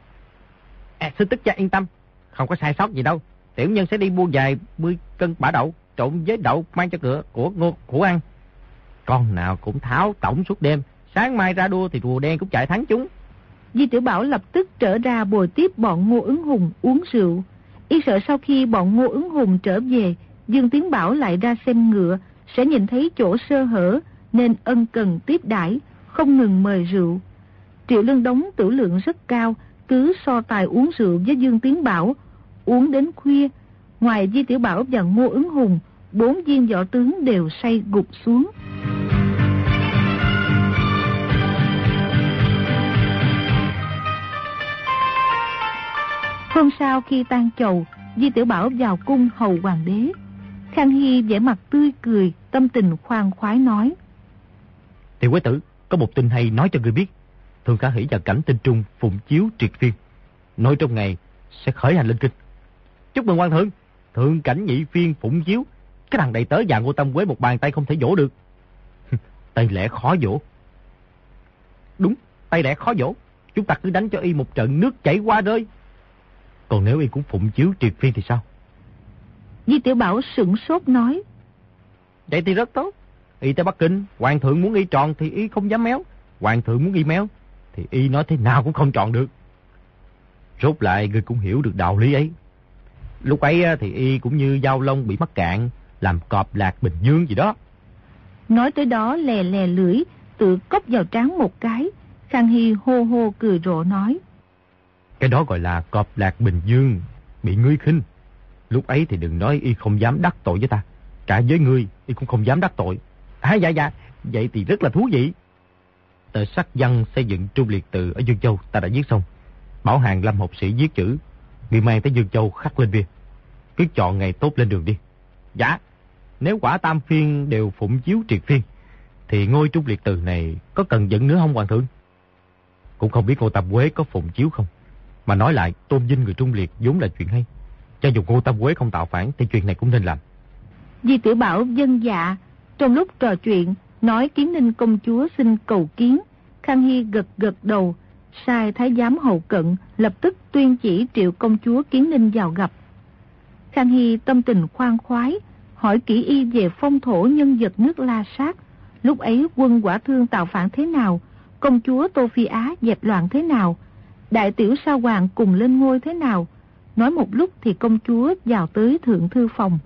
B: À, xin tức cha yên tâm. Không có sai sót gì đâu. Tiểu nhân sẽ đi mua vài mươi cân bả đậu trộn với đậu mang cho cửa của ngô của ăn. Con nào cũng tháo tổng suốt đêm, sáng mai ra đua thì rùa đen cũng chạy thắng chúng.
A: Di Tiểu Bảo lập tức trở ra bồi tiếp bọn Ngô Ứng Hùng uống rượu. Y sợ sau khi bọn Ngô Ứng Hùng trở về, Dương Tiến Bảo lại ra xem ngựa, sẽ nhìn thấy chỗ sơ hở, nên ân cần tiếp đãi không ngừng mời rượu. Triệu Lương Đống tử lượng rất cao, cứ so tài uống rượu với Dương Tiến Bảo, uống đến khuya. Ngoài Di Tiểu Bảo và Ngô Ứng Hùng, bốn viên võ tướng đều say gục xuống. Hôm sau khi tan chầu, Di Tiểu Bảo vào cung hầu hoàng đế. Khang Hy vẻ mặt tươi cười, tâm tình khoan khoái nói.
B: Tiểu quế tử, có một tin hay nói cho người biết. Thường Khả Hỷ và Cảnh Tinh Trung phụng chiếu triệt phiên. Nói trong ngày sẽ khởi hành lên kinh. Chúc mừng quan thượng, thượng cảnh nhị phiên phụng chiếu. Cái thằng đầy tớ và ngô tâm quế một bàn tay không thể vỗ được. (laughs) tay lẽ khó vỗ. Đúng, tay lẽ khó vỗ. Chúng ta cứ đánh cho y một trận nước chảy qua rơi. Còn nếu y cũng phụng chiếu triệt phiên thì sao?
A: Di Tiểu Bảo sửng sốt nói.
B: Vậy thì rất tốt. Y tới Bắc Kinh, hoàng thượng muốn y tròn thì y không dám méo. Hoàng thượng muốn y méo thì y nói thế nào cũng không tròn được. Rốt lại người cũng hiểu được đạo lý ấy. Lúc ấy thì y cũng như giao long bị mắc cạn, làm cọp lạc bình dương gì đó.
A: Nói tới đó lè lè lưỡi, tự cốc vào trán một cái. Khang Hy hô hô cười rộ nói.
B: Cái đó gọi là cọp lạc bình dương, bị ngươi khinh. Lúc ấy thì đừng nói y không dám đắc tội với ta. Cả với ngươi, y cũng không dám đắc tội. À dạ dạ, vậy thì rất là thú vị. Tờ sắc văn xây dựng trung liệt tự ở Dương Châu ta đã viết xong. Bảo hàng lâm học sĩ viết chữ, người mang tới Dương Châu khắc lên bia. Cứ chọn ngày tốt lên đường đi. Dạ, nếu quả tam phiên đều phụng chiếu triệt phiên, thì ngôi trung liệt từ này có cần dẫn nữa không hoàng thượng? Cũng không biết ngô tam quế có phụng chiếu không. Mà nói lại, tôn vinh người trung liệt vốn là chuyện hay. Cho dù ngô tam quế không tạo phản thì chuyện này cũng nên làm.
A: Di tiểu Bảo dân dạ, trong lúc trò chuyện, nói kiến ninh công chúa xin cầu kiến. Khang Hy gật gật đầu, sai thái giám hậu cận, lập tức tuyên chỉ triệu công chúa kiến ninh vào gặp. Khang Hy tâm tình khoan khoái, hỏi kỹ y về phong thổ nhân vật nước La Sát. Lúc ấy quân quả thương tạo phản thế nào, công chúa Tô Phi Á dẹp loạn thế nào, đại tiểu sa hoàng cùng lên ngôi thế nào. Nói một lúc thì công chúa vào tới thượng thư phòng.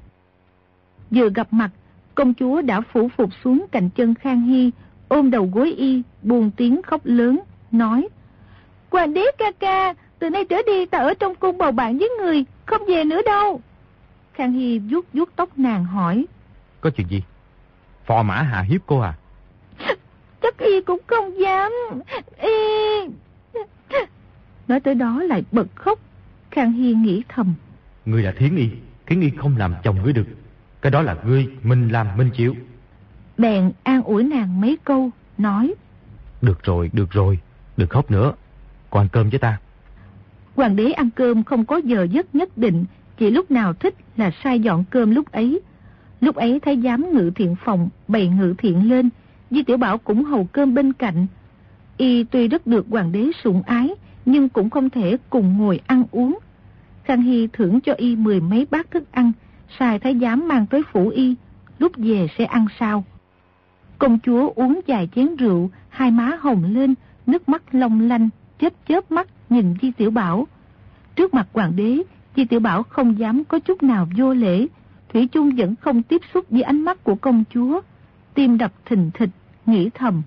A: Vừa gặp mặt, công chúa đã phủ phục xuống cạnh chân Khang Hy, ôm đầu gối y, buồn tiếng khóc lớn, nói Hoàng đế ca ca, từ nay trở đi ta ở trong cung bầu bạn với người, không về nữa đâu. Khang Hy vuốt vuốt tóc nàng hỏi.
B: Có chuyện gì? Phò mã hạ hiếp cô à? (laughs)
A: Chắc y cũng không dám. Y... (laughs) Nói tới đó lại bật khóc. Khang Hy nghĩ thầm.
B: Ngươi là thiến y, thiến y không làm chồng ngươi được. Cái đó là ngươi, mình làm, mình chịu.
A: Bèn an ủi nàng mấy câu, nói.
B: Được rồi, được rồi, đừng khóc nữa. Còn cơm với ta.
A: Hoàng đế ăn cơm không có giờ giấc nhất định, chỉ lúc nào thích là sai dọn cơm lúc ấy. Lúc ấy thấy giám ngự thiện phòng bày ngự thiện lên, Di Tiểu Bảo cũng hầu cơm bên cạnh. Y tuy rất được hoàng đế sủng ái, nhưng cũng không thể cùng ngồi ăn uống. Khang Hy thưởng cho Y mười mấy bát thức ăn, sai thái giám mang tới phủ Y, lúc về sẽ ăn sao. Công chúa uống vài chén rượu, hai má hồng lên, nước mắt long lanh, chớp chớp mắt nhìn Di Tiểu Bảo. Trước mặt hoàng đế, Di Tiểu Bảo không dám có chút nào vô lễ, Thủy chung vẫn không tiếp xúc với ánh mắt của công chúa. Tim đập thình thịch, nghĩ thầm.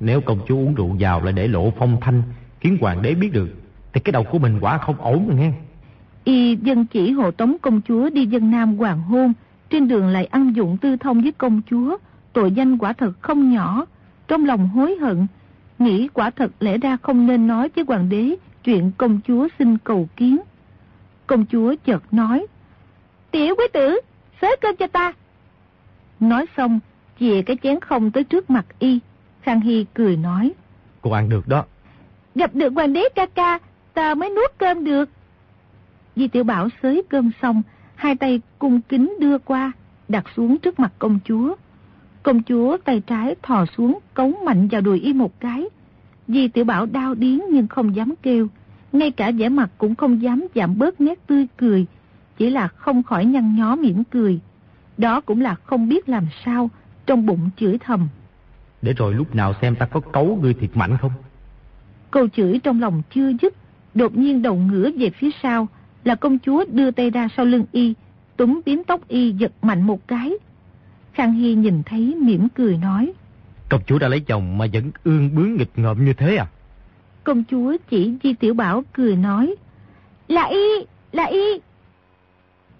B: Nếu công chúa uống rượu vào lại để lộ phong thanh, khiến hoàng đế biết được, thì cái đầu của mình quả không ổn rồi nghe.
A: Y dân chỉ hộ tống công chúa đi dân nam hoàng hôn, trên đường lại ăn dụng tư thông với công chúa, tội danh quả thật không nhỏ. Trong lòng hối hận, nghĩ quả thật lẽ ra không nên nói với hoàng đế chuyện công chúa xin cầu kiến. Công chúa chợt nói, Tiểu quý tử, xới cơm cho ta. Nói xong, chìa cái chén không tới trước mặt y. Khang Hy cười nói.
B: Cô ăn được đó.
A: Gặp được hoàng đế ca ca, ta mới nuốt cơm được. Di tiểu Bảo xới cơm xong, hai tay cung kính đưa qua, đặt xuống trước mặt công chúa. Công chúa tay trái thò xuống cấu mạnh vào đùi y một cái. Di tiểu Bảo đau điến nhưng không dám kêu. Ngay cả vẻ mặt cũng không dám giảm bớt nét tươi cười. Chỉ là không khỏi nhăn nhó mỉm cười. Đó cũng là không biết làm sao, trong bụng chửi thầm.
B: Để rồi lúc nào xem ta có cấu ngươi thiệt mạnh không?
A: Câu chửi trong lòng chưa dứt, đột nhiên đầu ngửa về phía sau, là công chúa đưa tay ra sau lưng y, túm tím tóc y giật mạnh một cái. Khang Hy nhìn thấy mỉm cười nói.
B: Công chúa đã lấy chồng mà vẫn ương bướng nghịch ngợm như thế à?
A: Công chúa chỉ Di Tiểu Bảo cười nói. Là y, là y.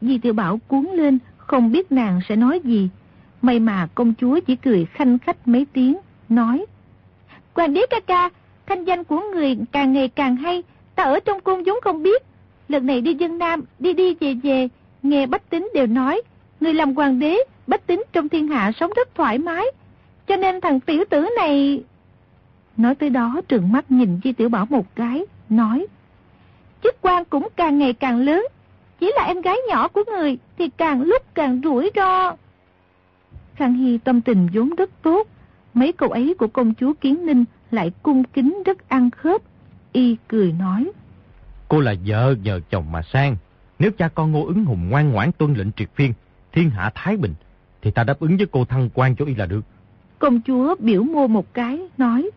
A: Di Tiểu Bảo cuốn lên, không biết nàng sẽ nói gì. May mà công chúa chỉ cười khanh khách mấy tiếng, nói. Hoàng đế ca ca, thanh danh của người càng ngày càng hay, ta ở trong cung vốn không biết. Lần này đi dân Nam, đi đi về về, nghe bách tính đều nói, người làm hoàng đế, bách tính trong thiên hạ sống rất thoải mái. Cho nên thằng tiểu tử này... Nói tới đó trừng mắt nhìn Di Tiểu Bảo một cái, nói. Chức quan cũng càng ngày càng lớn, chỉ là em gái nhỏ của người thì càng lúc càng rủi ro. Khang Hy tâm tình vốn rất tốt, mấy câu ấy của công chúa Kiến Ninh lại cung kính rất ăn khớp. Y cười nói.
B: Cô là vợ nhờ chồng mà sang. Nếu cha con ngô ứng hùng ngoan ngoãn tuân lệnh triệt phiên, thiên hạ thái bình, thì ta đáp ứng với cô thăng quan cho y là được.
A: Công chúa biểu mô một cái, nói.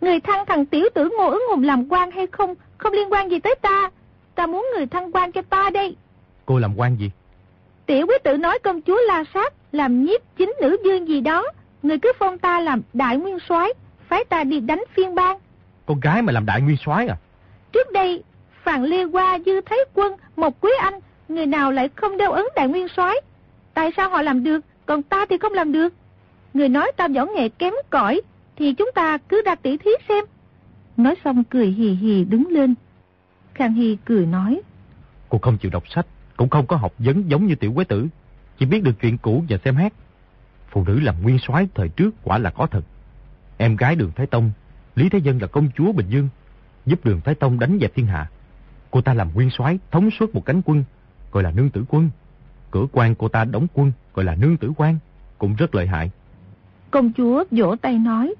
A: Người thăng thằng tiểu tử ngô ứng hùng làm quan hay không, không liên quan gì tới ta. Ta muốn người thăng quan cho ta đây.
B: Cô làm quan gì?
A: Tiểu quý tử nói công chúa La Sát làm nhiếp chính nữ dương gì đó. Người cứ phong ta làm đại nguyên soái phái ta đi đánh phiên bang.
B: Con gái mà làm đại nguyên soái à?
A: Trước đây, Phàn Lê Hoa, Dư Thế Quân, Mộc Quý Anh, người nào lại không đeo ấn đại nguyên soái Tại sao họ làm được, còn ta thì không làm được? người nói ta võ nghệ kém cỏi thì chúng ta cứ ra tỉ thí xem. Nói xong cười hì hì đứng lên. Khang Hy cười nói.
B: Cô không chịu đọc sách, cũng không có học vấn giống như tiểu quế tử. Chỉ biết được chuyện cũ và xem hát. Phụ nữ làm nguyên soái thời trước quả là có thật. Em gái đường Thái Tông, Lý thái Dân là công chúa Bình Dương, giúp đường Thái Tông đánh dẹp thiên hạ. Cô ta làm nguyên soái thống suốt một cánh quân, gọi là nương tử quân. Cửa quan cô ta đóng quân, gọi là nương tử quan, cũng rất lợi hại.
A: Công chúa vỗ tay nói,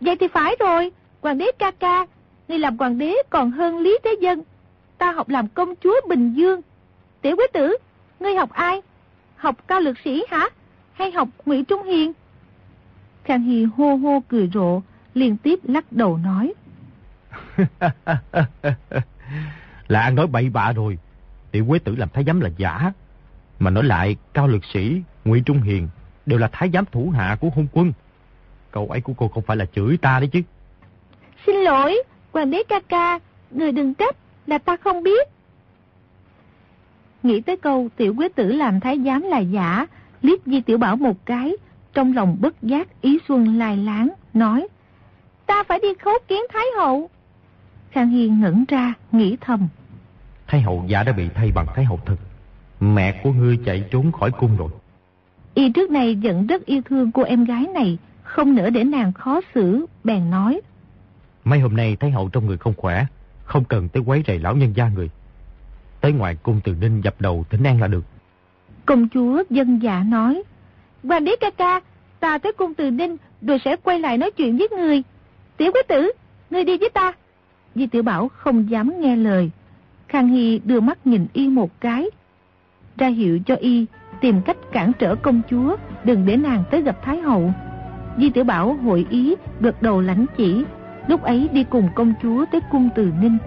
A: Vậy thì phải rồi, hoàng đế ca ca, ngươi làm hoàng đế còn hơn Lý Thế Dân. Ta học làm công chúa Bình Dương. Tiểu quý tử, ngươi học ai? Học cao lực sĩ hả? Hay học Ngụy Trung Hiền? Khang Hy hô hô cười rộ, liên tiếp lắc đầu nói. (laughs)
B: là ăn nói bậy bạ rồi. Tiểu quế tử làm thái giám là giả. Mà nói lại, cao lực sĩ, Ngụy Trung Hiền đều là thái giám thủ hạ của hôn quân. Câu ấy của cô không phải là chửi ta đấy chứ.
A: Xin lỗi, hoàng đế ca ca, người đừng trách, là ta không biết. Nghĩ tới câu tiểu quế tử làm thái giám là giả, liếc Di Tiểu Bảo một cái, trong lòng bất giác ý xuân lai láng, nói, ta phải đi khấu kiến Thái Hậu. Khang Hiên ngẩn ra, nghĩ thầm.
B: Thái Hậu giả đã bị thay bằng Thái Hậu thực. Mẹ của ngươi chạy trốn khỏi cung rồi.
A: Y trước này vẫn rất yêu thương cô em gái này, không nỡ để nàng khó xử, bèn nói.
B: Mấy hôm nay Thái Hậu trong người không khỏe, không cần tới quấy rầy lão nhân gia người. Tới ngoài cung từ ninh dập đầu thỉnh an là được.
A: Công chúa dân dạ nói, Hoàng đế ca ca, ta tới cung từ ninh rồi sẽ quay lại nói chuyện với người. Tiểu quý tử, người đi với ta. Di tiểu Bảo không dám nghe lời. Khang Hy đưa mắt nhìn y một cái. Ra hiệu cho y tìm cách cản trở công chúa, đừng để nàng tới gặp Thái Hậu. Di tiểu Bảo hội ý, gật đầu lãnh chỉ, lúc ấy đi cùng công chúa tới cung từ ninh.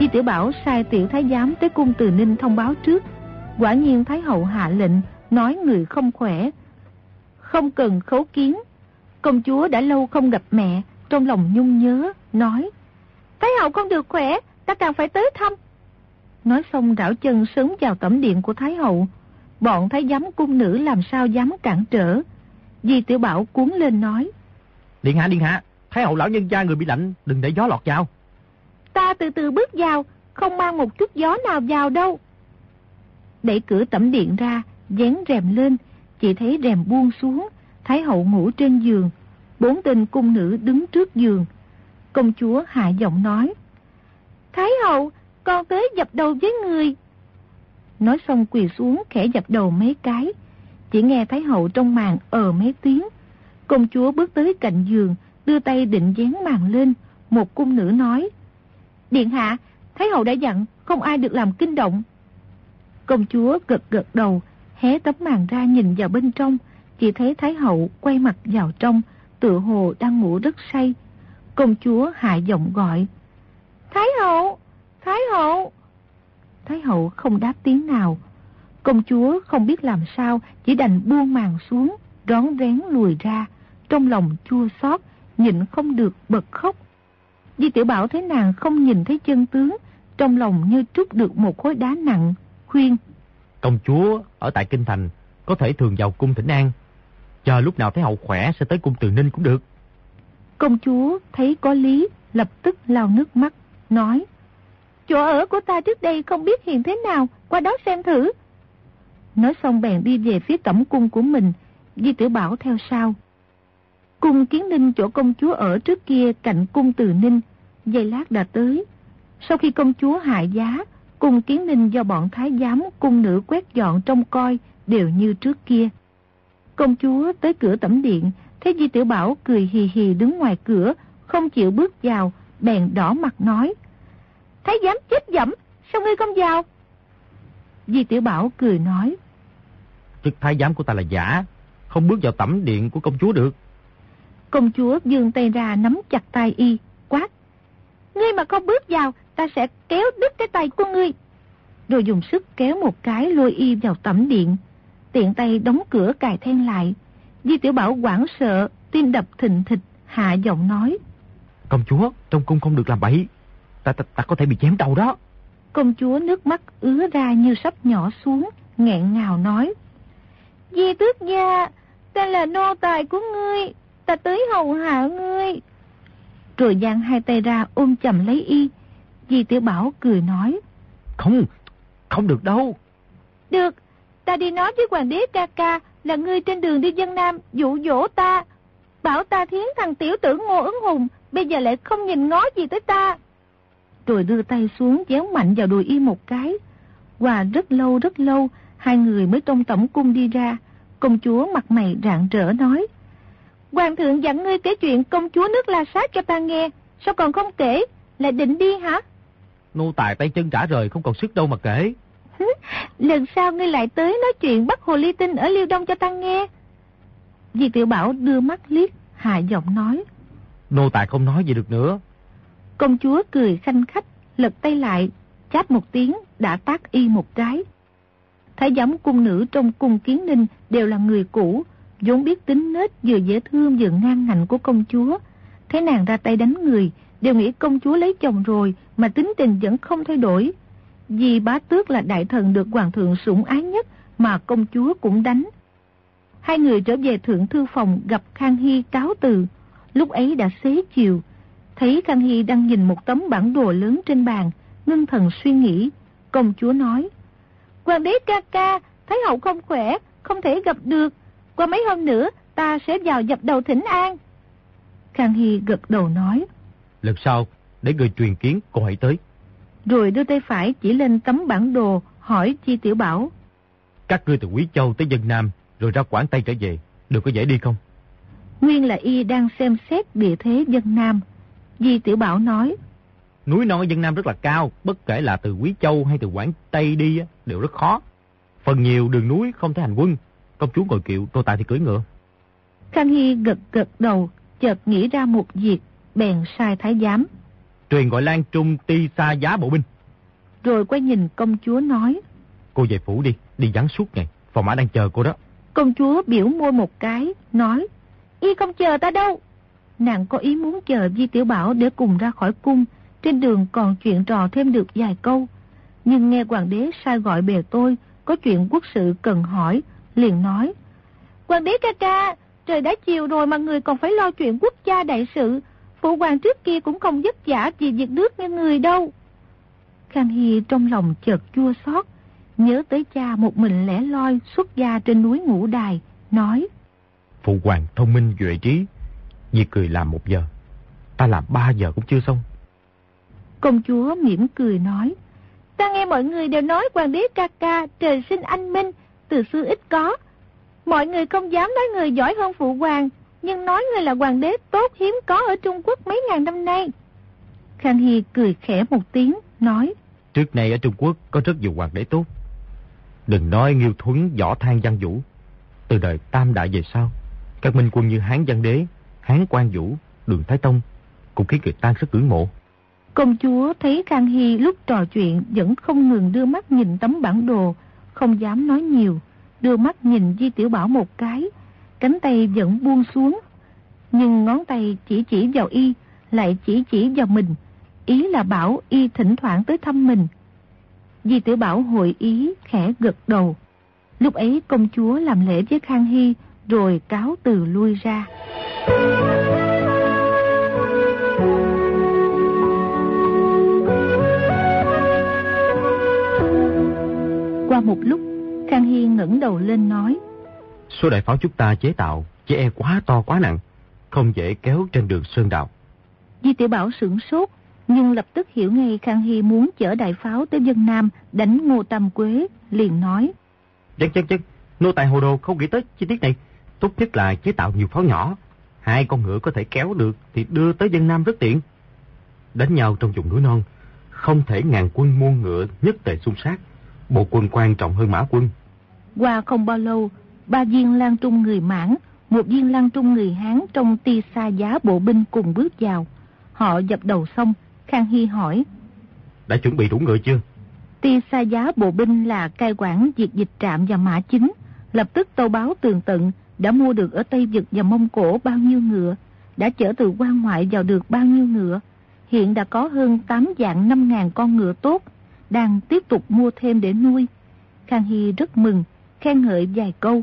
A: Di Tiểu Bảo sai tiểu thái giám tới cung từ Ninh thông báo trước. Quả nhiên Thái Hậu hạ lệnh, nói người không khỏe. Không cần khấu kiến. Công chúa đã lâu không gặp mẹ, trong lòng nhung nhớ, nói. Thái Hậu không được khỏe, ta càng phải tới thăm. Nói xong đảo chân sớm vào tẩm điện của Thái Hậu. Bọn Thái giám cung nữ làm sao dám cản trở. Di Tiểu Bảo cuốn lên nói.
B: Điện hạ, điện hạ, Thái Hậu lão nhân gia người bị lạnh, đừng để gió lọt vào.
A: Ta từ từ bước vào, không mang một chút gió nào vào đâu. Đẩy cửa tẩm điện ra, dán rèm lên, chỉ thấy rèm buông xuống, Thái hậu ngủ trên giường, bốn tên cung nữ đứng trước giường. Công chúa hạ giọng nói, Thái hậu, con tới dập đầu với người. Nói xong quỳ xuống khẽ dập đầu mấy cái, chỉ nghe Thái hậu trong màn ờ mấy tiếng. Công chúa bước tới cạnh giường, đưa tay định dán màn lên, một cung nữ nói, Điện hạ, Thái hậu đã dặn không ai được làm kinh động. Công chúa gật gật đầu, hé tấm màn ra nhìn vào bên trong, chỉ thấy Thái hậu quay mặt vào trong, tựa hồ đang ngủ rất say. Công chúa hạ giọng gọi. Thái hậu! Thái hậu! Thái hậu không đáp tiếng nào. Công chúa không biết làm sao, chỉ đành buông màn xuống, rón rén lùi ra, trong lòng chua xót, nhịn không được bật khóc. Di Tiểu Bảo thấy nàng không nhìn thấy chân tướng, trong lòng như trút được một khối đá nặng, khuyên.
B: Công chúa ở tại Kinh Thành có thể thường vào cung thỉnh an. Chờ lúc nào thấy hậu khỏe sẽ tới cung Từ Ninh cũng được.
A: Công chúa thấy có lý, lập tức lau nước mắt, nói. Chỗ ở của ta trước đây không biết hiện thế nào, qua đó xem thử. Nói xong bèn đi về phía cẩm cung của mình, Di Tiểu Bảo theo sau. Cung Kiến Ninh chỗ công chúa ở trước kia cạnh cung Từ Ninh, giây lát đã tới. Sau khi công chúa hạ giá, cung Kiến Ninh do bọn thái giám cung nữ quét dọn trong coi đều như trước kia. Công chúa tới cửa tẩm điện, thấy Di Tiểu Bảo cười hì hì đứng ngoài cửa, không chịu bước vào, bèn đỏ mặt nói. Thái giám chết dẫm, sao ngươi không vào? Di Tiểu Bảo cười nói.
B: Chức thái giám của ta là giả, không bước vào tẩm điện của công chúa được.
A: Công chúa dương tay ra nắm chặt tay y, quát. Ngươi mà không bước vào, ta sẽ kéo đứt cái tay của ngươi. Rồi dùng sức kéo một cái lôi y vào tẩm điện. Tiện tay đóng cửa cài then lại. Di tiểu Bảo quảng sợ, tim đập thình thịch, hạ giọng nói.
B: Công chúa, trong cung không được làm bậy. ta, ta, ta có thể bị chém đầu đó.
A: Công chúa nước mắt ứa ra như sắp nhỏ xuống, nghẹn ngào nói. Di tước gia, ta là nô tài của ngươi, ta tới hầu hạ ngươi. Rồi giang hai tay ra ôm chầm lấy y. Di tiểu bảo cười nói.
B: Không, không được đâu.
A: Được, ta đi nói với hoàng đế ca ca là ngươi trên đường đi dân nam dụ dỗ ta. Bảo ta thiến thằng tiểu tử ngô ứng hùng, bây giờ lại không nhìn ngó gì tới ta. Rồi đưa tay xuống déo mạnh vào đùi y một cái. Qua rất lâu rất lâu, hai người mới trong tổng cung đi ra. Công chúa mặt mày rạng rỡ nói. Hoàng thượng dặn ngươi kể chuyện công chúa nước La Sát cho ta nghe. Sao còn không kể? Lại định đi hả?
B: Nô tài tay chân trả rời không còn sức đâu mà kể. (laughs)
A: Lần sau ngươi lại tới nói chuyện bắt hồ ly tinh ở Liêu Đông cho ta nghe. Di tiểu Bảo đưa mắt liếc, hạ giọng nói.
B: Nô tài không nói gì được nữa.
A: Công chúa cười khanh khách, lật tay lại, chát một tiếng, đã tác y một cái. Thái giám cung nữ trong cung kiến ninh đều là người cũ, vốn biết tính nết vừa dễ thương vừa ngang ngạnh của công chúa. Thấy nàng ra tay đánh người, đều nghĩ công chúa lấy chồng rồi mà tính tình vẫn không thay đổi. Vì bá tước là đại thần được hoàng thượng sủng ái nhất mà công chúa cũng đánh. Hai người trở về thượng thư phòng gặp Khang Hy cáo từ. Lúc ấy đã xế chiều. Thấy Khang Hy đang nhìn một tấm bản đồ lớn trên bàn, ngưng thần suy nghĩ. Công chúa nói, Hoàng đế ca ca, Thái hậu không khỏe, không thể gặp được. Qua mấy hôm nữa, ta sẽ vào dập đầu thỉnh an. Khang Hy gật đầu nói,
B: Lần sau, để người truyền kiến, cô hãy tới.
A: Rồi đưa tay phải chỉ lên tấm bản đồ, hỏi Chi Tiểu Bảo.
B: Các ngươi từ Quý Châu tới Dân Nam, rồi ra Quảng Tây trở về, được có dễ đi không?
A: Nguyên là y đang xem xét địa thế Dân Nam. Di Tiểu Bảo nói.
B: Núi non ở Dân Nam rất là cao, bất kể là từ Quý Châu hay từ Quảng Tây đi đều rất khó. Phần nhiều đường núi không thể hành quân, công chúa ngồi kiệu, tô tài thì cưỡi ngựa.
A: Khang Hy gật gật đầu, chợt nghĩ ra một việc, bèn sai thái giám.
B: Truyền gọi Lan Trung ti xa giá bộ binh.
A: Rồi quay nhìn công chúa nói.
B: Cô về phủ đi, đi vắng suốt ngày, phò mã đang chờ cô đó.
A: Công chúa biểu môi một cái, nói. Y không chờ ta đâu. Nàng có ý muốn chờ Di Tiểu Bảo để cùng ra khỏi cung, trên đường còn chuyện trò thêm được vài câu. Nhưng nghe hoàng đế sai gọi bề tôi, có chuyện quốc sự cần hỏi, liền nói. Hoàng đế ca ca, trời đã chiều rồi mà người còn phải lo chuyện quốc gia đại sự. Phụ hoàng trước kia cũng không vất vả vì việc nước như người đâu. Khang Hy trong lòng chợt chua xót, nhớ tới cha một mình lẻ loi xuất gia trên núi Ngũ Đài, nói.
B: Phụ hoàng thông minh duệ trí, việc cười làm một giờ, ta làm ba giờ cũng chưa xong.
A: Công chúa mỉm cười nói, ta nghe mọi người đều nói hoàng đế ca ca trời sinh anh minh, từ xưa ít có. Mọi người không dám nói người giỏi hơn phụ hoàng, nhưng nói người là hoàng đế tốt hiếm có ở Trung Quốc mấy ngàn năm nay. Khang Hy cười khẽ một tiếng, nói.
B: Trước này ở Trung Quốc có rất nhiều hoàng đế tốt. Đừng nói Nghiêu Thuấn, Võ Thang Văn Vũ. Từ đời Tam Đại về sau, các minh quân như Hán Văn Đế, Hán Quang Vũ, Đường Thái Tông cũng khiến người ta rất ngưỡng mộ.
A: Công chúa thấy Khang Hy lúc trò chuyện vẫn không ngừng đưa mắt nhìn tấm bản đồ, không dám nói nhiều, đưa mắt nhìn Di Tiểu Bảo một cái, cánh tay vẫn buông xuống. Nhưng ngón tay chỉ chỉ vào y, lại chỉ chỉ vào mình, ý là bảo y thỉnh thoảng tới thăm mình. Di Tiểu Bảo hội ý khẽ gật đầu. Lúc ấy công chúa làm lễ với Khang Hy rồi cáo từ lui ra. Qua một lúc, Khang Hy ngẩng đầu lên nói.
B: Số đại pháo chúng ta chế tạo, chế e quá to quá nặng, không dễ kéo trên đường Sơn Đạo.
A: Di Tiểu Bảo sửng sốt, nhưng lập tức hiểu ngay Khang Hy muốn chở đại pháo tới dân Nam đánh Ngô Tam Quế, liền nói.
B: Chắc chắc chắc, nô tài hồ đồ không nghĩ tới chi tiết này. Tốt nhất là chế tạo nhiều pháo nhỏ. Hai con ngựa có thể kéo được thì đưa tới dân Nam rất tiện. Đánh nhau trong vùng núi non, không thể ngàn quân muôn ngựa nhất tề xung sát. Bộ quân quan trọng hơn mã quân.
A: Qua không bao lâu, ba viên lan trung người mãn, một viên lan trung người Hán trong ti xa giá bộ binh cùng bước vào. Họ dập đầu xong, Khang Hy hỏi.
B: Đã chuẩn bị đủ người chưa?
A: Ti xa giá bộ binh là cai quản việc dịch trạm và mã chính. Lập tức tâu báo tường tận đã mua được ở Tây Vực và Mông Cổ bao nhiêu ngựa, đã chở từ quan ngoại vào được bao nhiêu ngựa. hiện đã có hơn 8 dạng 5 ngàn con ngựa tốt, đang tiếp tục mua thêm để nuôi. Khang Hy rất mừng, khen ngợi vài câu.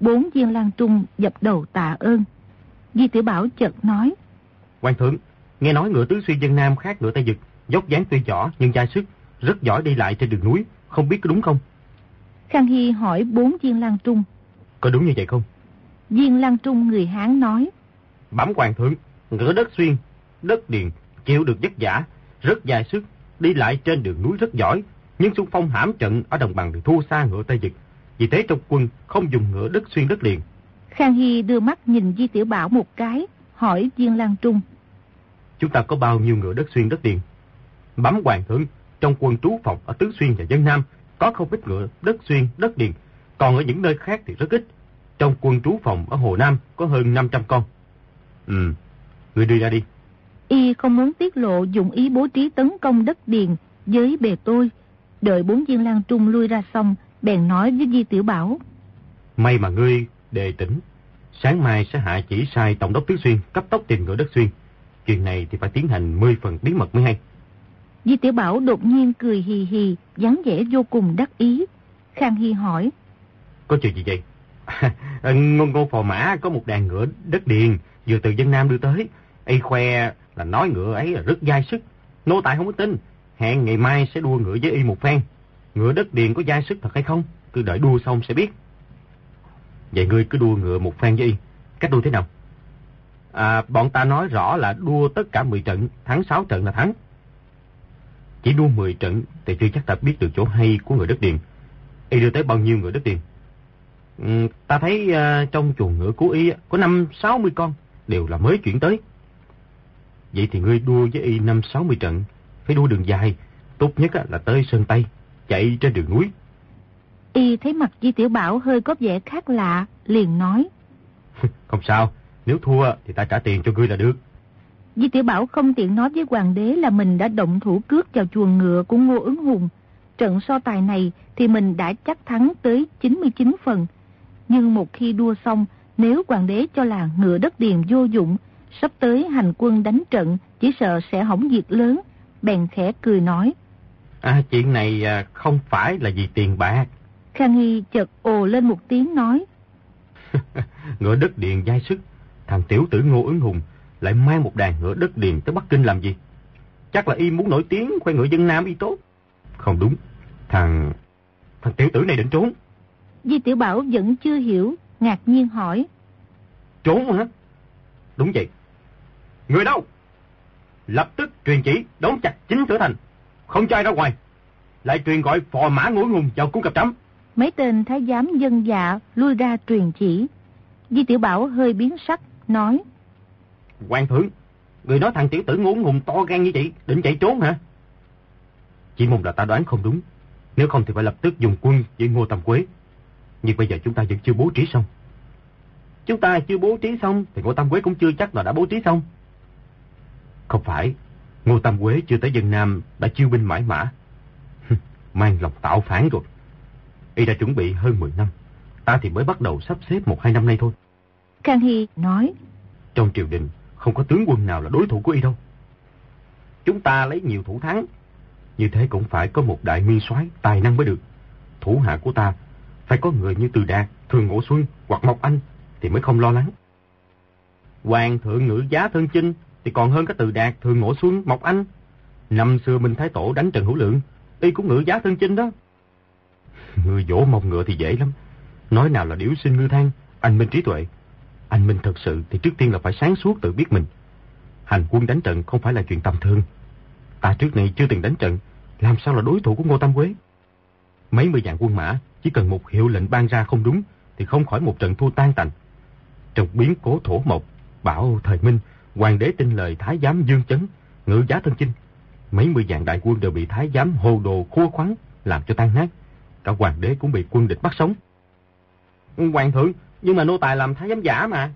A: Bốn viên lan trung dập đầu tạ ơn. Di Tiểu Bảo chợt nói.
B: Quan thượng, nghe nói ngựa tứ xuyên dân Nam khác ngựa Tây Dực, dốc dáng tuy võ nhưng dai sức, rất giỏi đi lại trên đường núi, không biết có đúng không?
A: Khang Hy hỏi bốn viên lan trung.
B: Có đúng như vậy không?
A: Viên lan trung người Hán nói.
B: Bẩm hoàng thượng, ngựa đất xuyên, đất điền, chịu được vất vả, rất dài sức, đi lại trên đường núi rất giỏi, nhưng xung phong hãm trận ở đồng bằng thì thua xa ngựa Tây Dực. Vì thế trong quân không dùng ngựa đất xuyên đất liền.
A: Khang Hy đưa mắt nhìn Di Tiểu Bảo một cái, hỏi Viên Lan Trung.
B: Chúng ta có bao nhiêu ngựa đất xuyên đất liền? Bấm hoàng thượng, trong quân trú phòng ở Tứ Xuyên và Dân Nam có không ít ngựa đất xuyên đất điền, còn ở những nơi khác thì rất ít. Trong quân trú phòng ở Hồ Nam có hơn 500 con. Ừ, người đi ra đi.
A: Y không muốn tiết lộ dụng ý bố trí tấn công đất điền với bề tôi. Đợi bốn viên lan trung lui ra xong, bèn nói với Di Tiểu Bảo.
B: May mà ngươi đề tỉnh. Sáng mai sẽ hạ chỉ sai Tổng đốc Tứ Xuyên cấp tốc tìm ngựa đất xuyên. Chuyện này thì phải tiến hành 10 phần bí mật mới hay.
A: Di Tiểu Bảo đột nhiên cười hì hì, dáng vẻ vô cùng đắc ý. Khang Hy hỏi.
B: Có chuyện gì vậy? (laughs) ngô, ngô phò mã có một đàn ngựa đất điền vừa từ dân Nam đưa tới. Y khoe là nói ngựa ấy là rất dai sức. Nô tài không có tin. Hẹn ngày mai sẽ đua ngựa với Y một phen. Ngựa đất điền có dai sức thật hay không? Cứ đợi đua xong sẽ biết. Vậy ngươi cứ đua ngựa một phen với Y. Cách đua thế nào? À, bọn ta nói rõ là đua tất cả 10 trận, thắng 6 trận là thắng. Chỉ đua 10 trận thì chưa chắc ta biết được chỗ hay của người đất điền. Y đưa tới bao nhiêu người đất điền? Ừ, ta thấy uh, trong chuồng ngựa của Y có 5-60 con, đều là mới chuyển tới. Vậy thì ngươi đua với Y 5-60 trận, phải đua đường dài, tốt nhất là tới Sơn Tây, chạy trên đường núi.
A: Y thấy mặt Di Tiểu Bảo hơi có vẻ khác lạ, liền nói. (laughs)
B: Không sao, nếu thua thì ta trả tiền cho ngươi là được.
A: Di Tiểu Bảo không tiện nói với hoàng đế là mình đã động thủ cướp vào chuồng ngựa của Ngô Ứng Hùng. Trận so tài này thì mình đã chắc thắng tới 99 phần. Nhưng một khi đua xong, nếu hoàng đế cho là ngựa đất điền vô dụng, sắp tới hành quân đánh trận, chỉ sợ sẽ hỏng việc lớn. Bèn khẽ cười nói.
B: À, chuyện này à, không phải là vì tiền bạc.
A: Khang Hy chợt ồ lên một tiếng nói. (laughs)
B: ngựa đất điền dai sức, thằng tiểu tử Ngô Ứng Hùng lại mang một đàn ngựa đất điền tới Bắc Kinh làm gì? Chắc là y muốn nổi tiếng khoe ngựa dân Nam y tốt. Không đúng, thằng... thằng tiểu tử này định trốn.
A: Di Tiểu Bảo vẫn chưa hiểu, ngạc nhiên hỏi.
B: Trốn hả? Đúng vậy. Người đâu? Lập tức truyền chỉ đóng chặt chính cửa thành, không cho ai ra ngoài. Lại truyền gọi phò mã ngũ hùng vào cung cập trắm.
A: Mấy tên thái giám dân dạ lui ra truyền chỉ. Di Tiểu Bảo hơi biến sắc, nói.
B: Hoàng thượng, người nói thằng tiểu tử ngũ hùng to gan như vậy, định chạy trốn hả? Chỉ mong là ta đoán không đúng. Nếu không thì phải lập tức dùng quân với Ngô Tam Quế. Nhưng bây giờ chúng ta vẫn chưa bố trí xong. Chúng ta chưa bố trí xong thì Ngô Tam Quế cũng chưa chắc là đã bố trí xong. Không phải, Ngô Tam Quế chưa tới dân Nam đã chiêu binh mãi mã. Mang lòng tạo phản rồi. Y đã chuẩn bị hơn 10 năm. Ta thì mới bắt đầu sắp xếp một hai năm nay thôi.
A: Khang Hy nói.
B: Trong triều đình không có tướng quân nào là đối thủ của Y đâu. Chúng ta lấy nhiều thủ thắng. Như thế cũng phải có một đại nguyên soái tài năng mới được. Thủ hạ của ta phải có người như Từ Đạt, Thường Ngộ Xuân hoặc Mộc Anh thì mới không lo lắng. Hoàng thượng ngữ giá thân chinh thì còn hơn cái Từ Đạt, Thường Ngộ Xuân, Mộc Anh. Năm xưa Minh Thái Tổ đánh Trần Hữu Lượng, y cũng ngựa giá thân chinh đó. (laughs) Người dỗ mông ngựa thì dễ lắm. Nói nào là điểu sinh ngư than, anh Minh trí tuệ. Anh Minh thật sự thì trước tiên là phải sáng suốt tự biết mình. Hành quân đánh trận không phải là chuyện tầm thường. Ta trước này chưa từng đánh trận, làm sao là đối thủ của Ngô Tam Quế? Mấy mươi vạn quân mã, chỉ cần một hiệu lệnh ban ra không đúng, thì không khỏi một trận thua tan tành. Trong biến cố thổ mộc, bảo thời Minh, hoàng đế tin lời thái giám Dương Chấn, ngự giá thân chinh. Mấy mươi vạn đại quân đều bị thái giám hồ đồ khua khoắn, làm cho tan nát. Cả hoàng đế cũng bị quân địch bắt sống. Hoàng thượng, nhưng mà nô tài làm thái giám giả mà.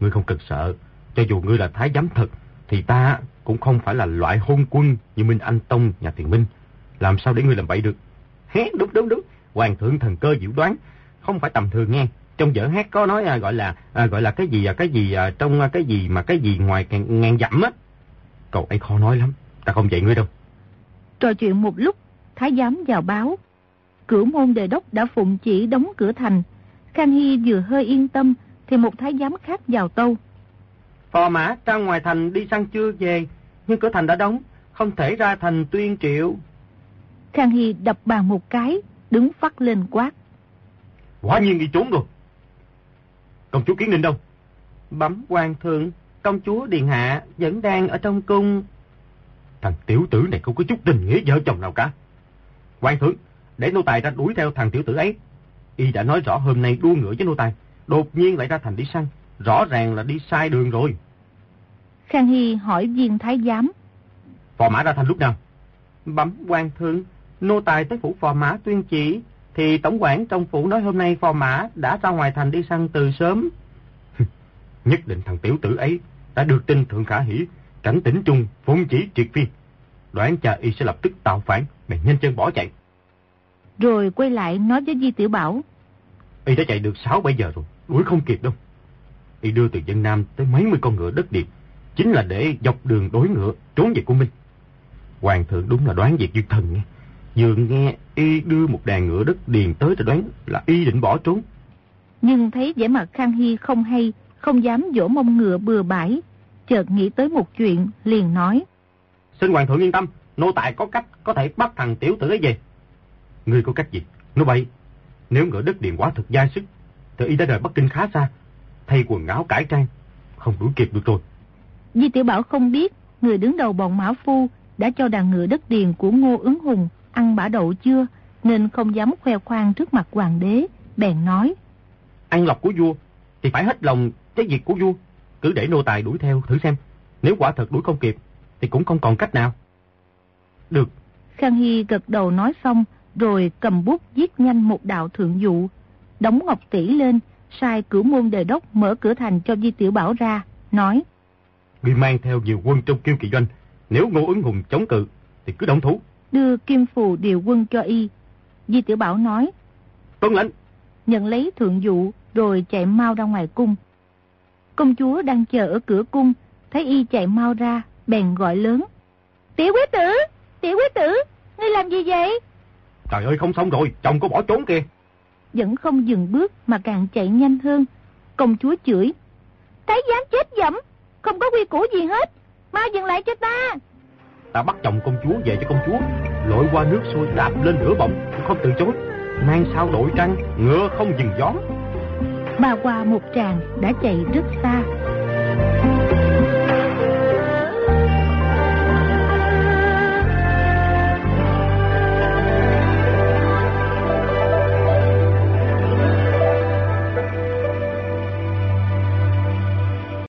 B: Ngươi không cần sợ, cho dù ngươi là thái giám thật, thì ta cũng không phải là loại hôn quân như Minh Anh Tông nhà Thiền Minh. Làm sao để ngươi làm bậy được? Hé, đúng đúng đúng, hoàng thượng thần cơ diệu đoán, không phải tầm thường nghe. Trong vở hát có nói à, gọi là à, gọi là cái gì à, cái gì à, trong à, cái gì mà cái gì ngoài ngàn, ngàn dặm á. Cậu ấy khó nói lắm, ta không dạy ngươi đâu.
A: Trò chuyện một lúc, thái giám vào báo. Cửu môn đề đốc đã phụng chỉ đóng cửa thành. Khang Hy vừa hơi yên tâm, thì một thái giám khác vào tâu.
C: Phò mã ra ngoài thành đi săn chưa về, nhưng cửa thành đã đóng, không thể ra thành tuyên triệu.
A: Khang Hy đập bàn một cái, đứng phát lên quát.
B: Quả nhiên đi trốn rồi. Công chúa Kiến Ninh đâu?
C: Bấm hoàng thượng, công chúa Điền Hạ vẫn đang ở trong cung.
B: Thằng tiểu tử này không có chút tình nghĩa vợ chồng nào cả. Hoàng thượng, để nô tài ra đuổi theo thằng tiểu tử ấy. Y đã nói rõ hôm nay đua ngựa với nô tài, đột nhiên lại ra thành đi săn. Rõ ràng là đi sai đường rồi.
A: Khang Hy hỏi viên thái giám.
B: Phò mã ra thành lúc nào?
C: Bấm hoàng thượng, nô tài tới phủ phò mã tuyên chỉ, thì tổng quản trong phủ nói hôm nay phò mã đã ra ngoài thành đi săn từ sớm. (laughs)
B: Nhất định thằng tiểu tử ấy đã được tin thượng khả hỷ, cảnh tỉnh trung, phụng chỉ triệt phiên. Đoán cha y sẽ lập tức tạo phản, bèn nhanh chân bỏ chạy.
A: Rồi quay lại nói với Di Tiểu Bảo.
B: Y đã chạy được 6-7 giờ rồi, đuổi không kịp đâu. Y đưa từ dân Nam tới mấy mươi con ngựa đất điệp, chính là để dọc đường đối ngựa, trốn về cung minh. Hoàng thượng đúng là đoán việc duyên thần nghe. Vừa nghe y đưa một đàn ngựa đất điền tới thì đoán là y định bỏ trốn.
A: Nhưng thấy vẻ mặt Khang Hy không hay, không dám dỗ mông ngựa bừa bãi. Chợt nghĩ tới một chuyện, liền nói.
C: Xin hoàng thượng yên tâm, nô tài có cách có thể bắt thằng tiểu tử ấy về.
B: Ngươi có cách gì? Nó bay. Nếu ngựa đất điền quá thực dai sức, thì y đã đợi Bắc Kinh khá xa. Thay quần áo cải trang, không đuổi kịp được rồi.
A: Di Tiểu Bảo không biết, người đứng đầu bọn Mã Phu đã cho đàn ngựa đất điền của Ngô Ứng Hùng ăn bả đậu chưa, nên không dám khoe khoang trước mặt hoàng đế, bèn nói.
C: Ăn lọc của vua, thì phải hết lòng cái việc của vua. Cứ để nô tài đuổi theo thử xem. Nếu quả thật đuổi không kịp, thì cũng không còn cách nào.
B: Được.
A: Khang Hy gật đầu nói xong, rồi cầm bút viết nhanh một đạo thượng dụ. Đóng ngọc tỷ lên, sai cửu môn đề đốc mở cửa thành cho Di Tiểu Bảo ra, nói.
B: Ngươi mang theo nhiều quân trong kiêu kỵ doanh, nếu ngô ứng hùng chống cự, thì cứ động thủ.
A: Đưa kim phù điều quân cho y. Di Tiểu Bảo nói.
C: Tuân lệnh.
A: Nhận lấy thượng dụ, rồi chạy mau ra ngoài cung. Công chúa đang chờ ở cửa cung, thấy y chạy mau ra, bèn gọi lớn. Tiểu quý tử, tiểu quý tử, ngươi làm gì vậy?
B: Trời ơi không xong rồi, chồng có bỏ trốn kìa.
A: Vẫn không dừng bước mà càng chạy nhanh hơn. Công chúa chửi. Thấy dám chết dẫm, không có quy củ gì hết. Mau dừng lại cho ta.
B: Ta bắt chồng công chúa về cho công chúa. Lội qua nước sôi đạp lên lửa bỏng, không từ chối. Mang sao đội trăng, ngựa không dừng gió.
A: Ba qua một tràng đã chạy rất xa,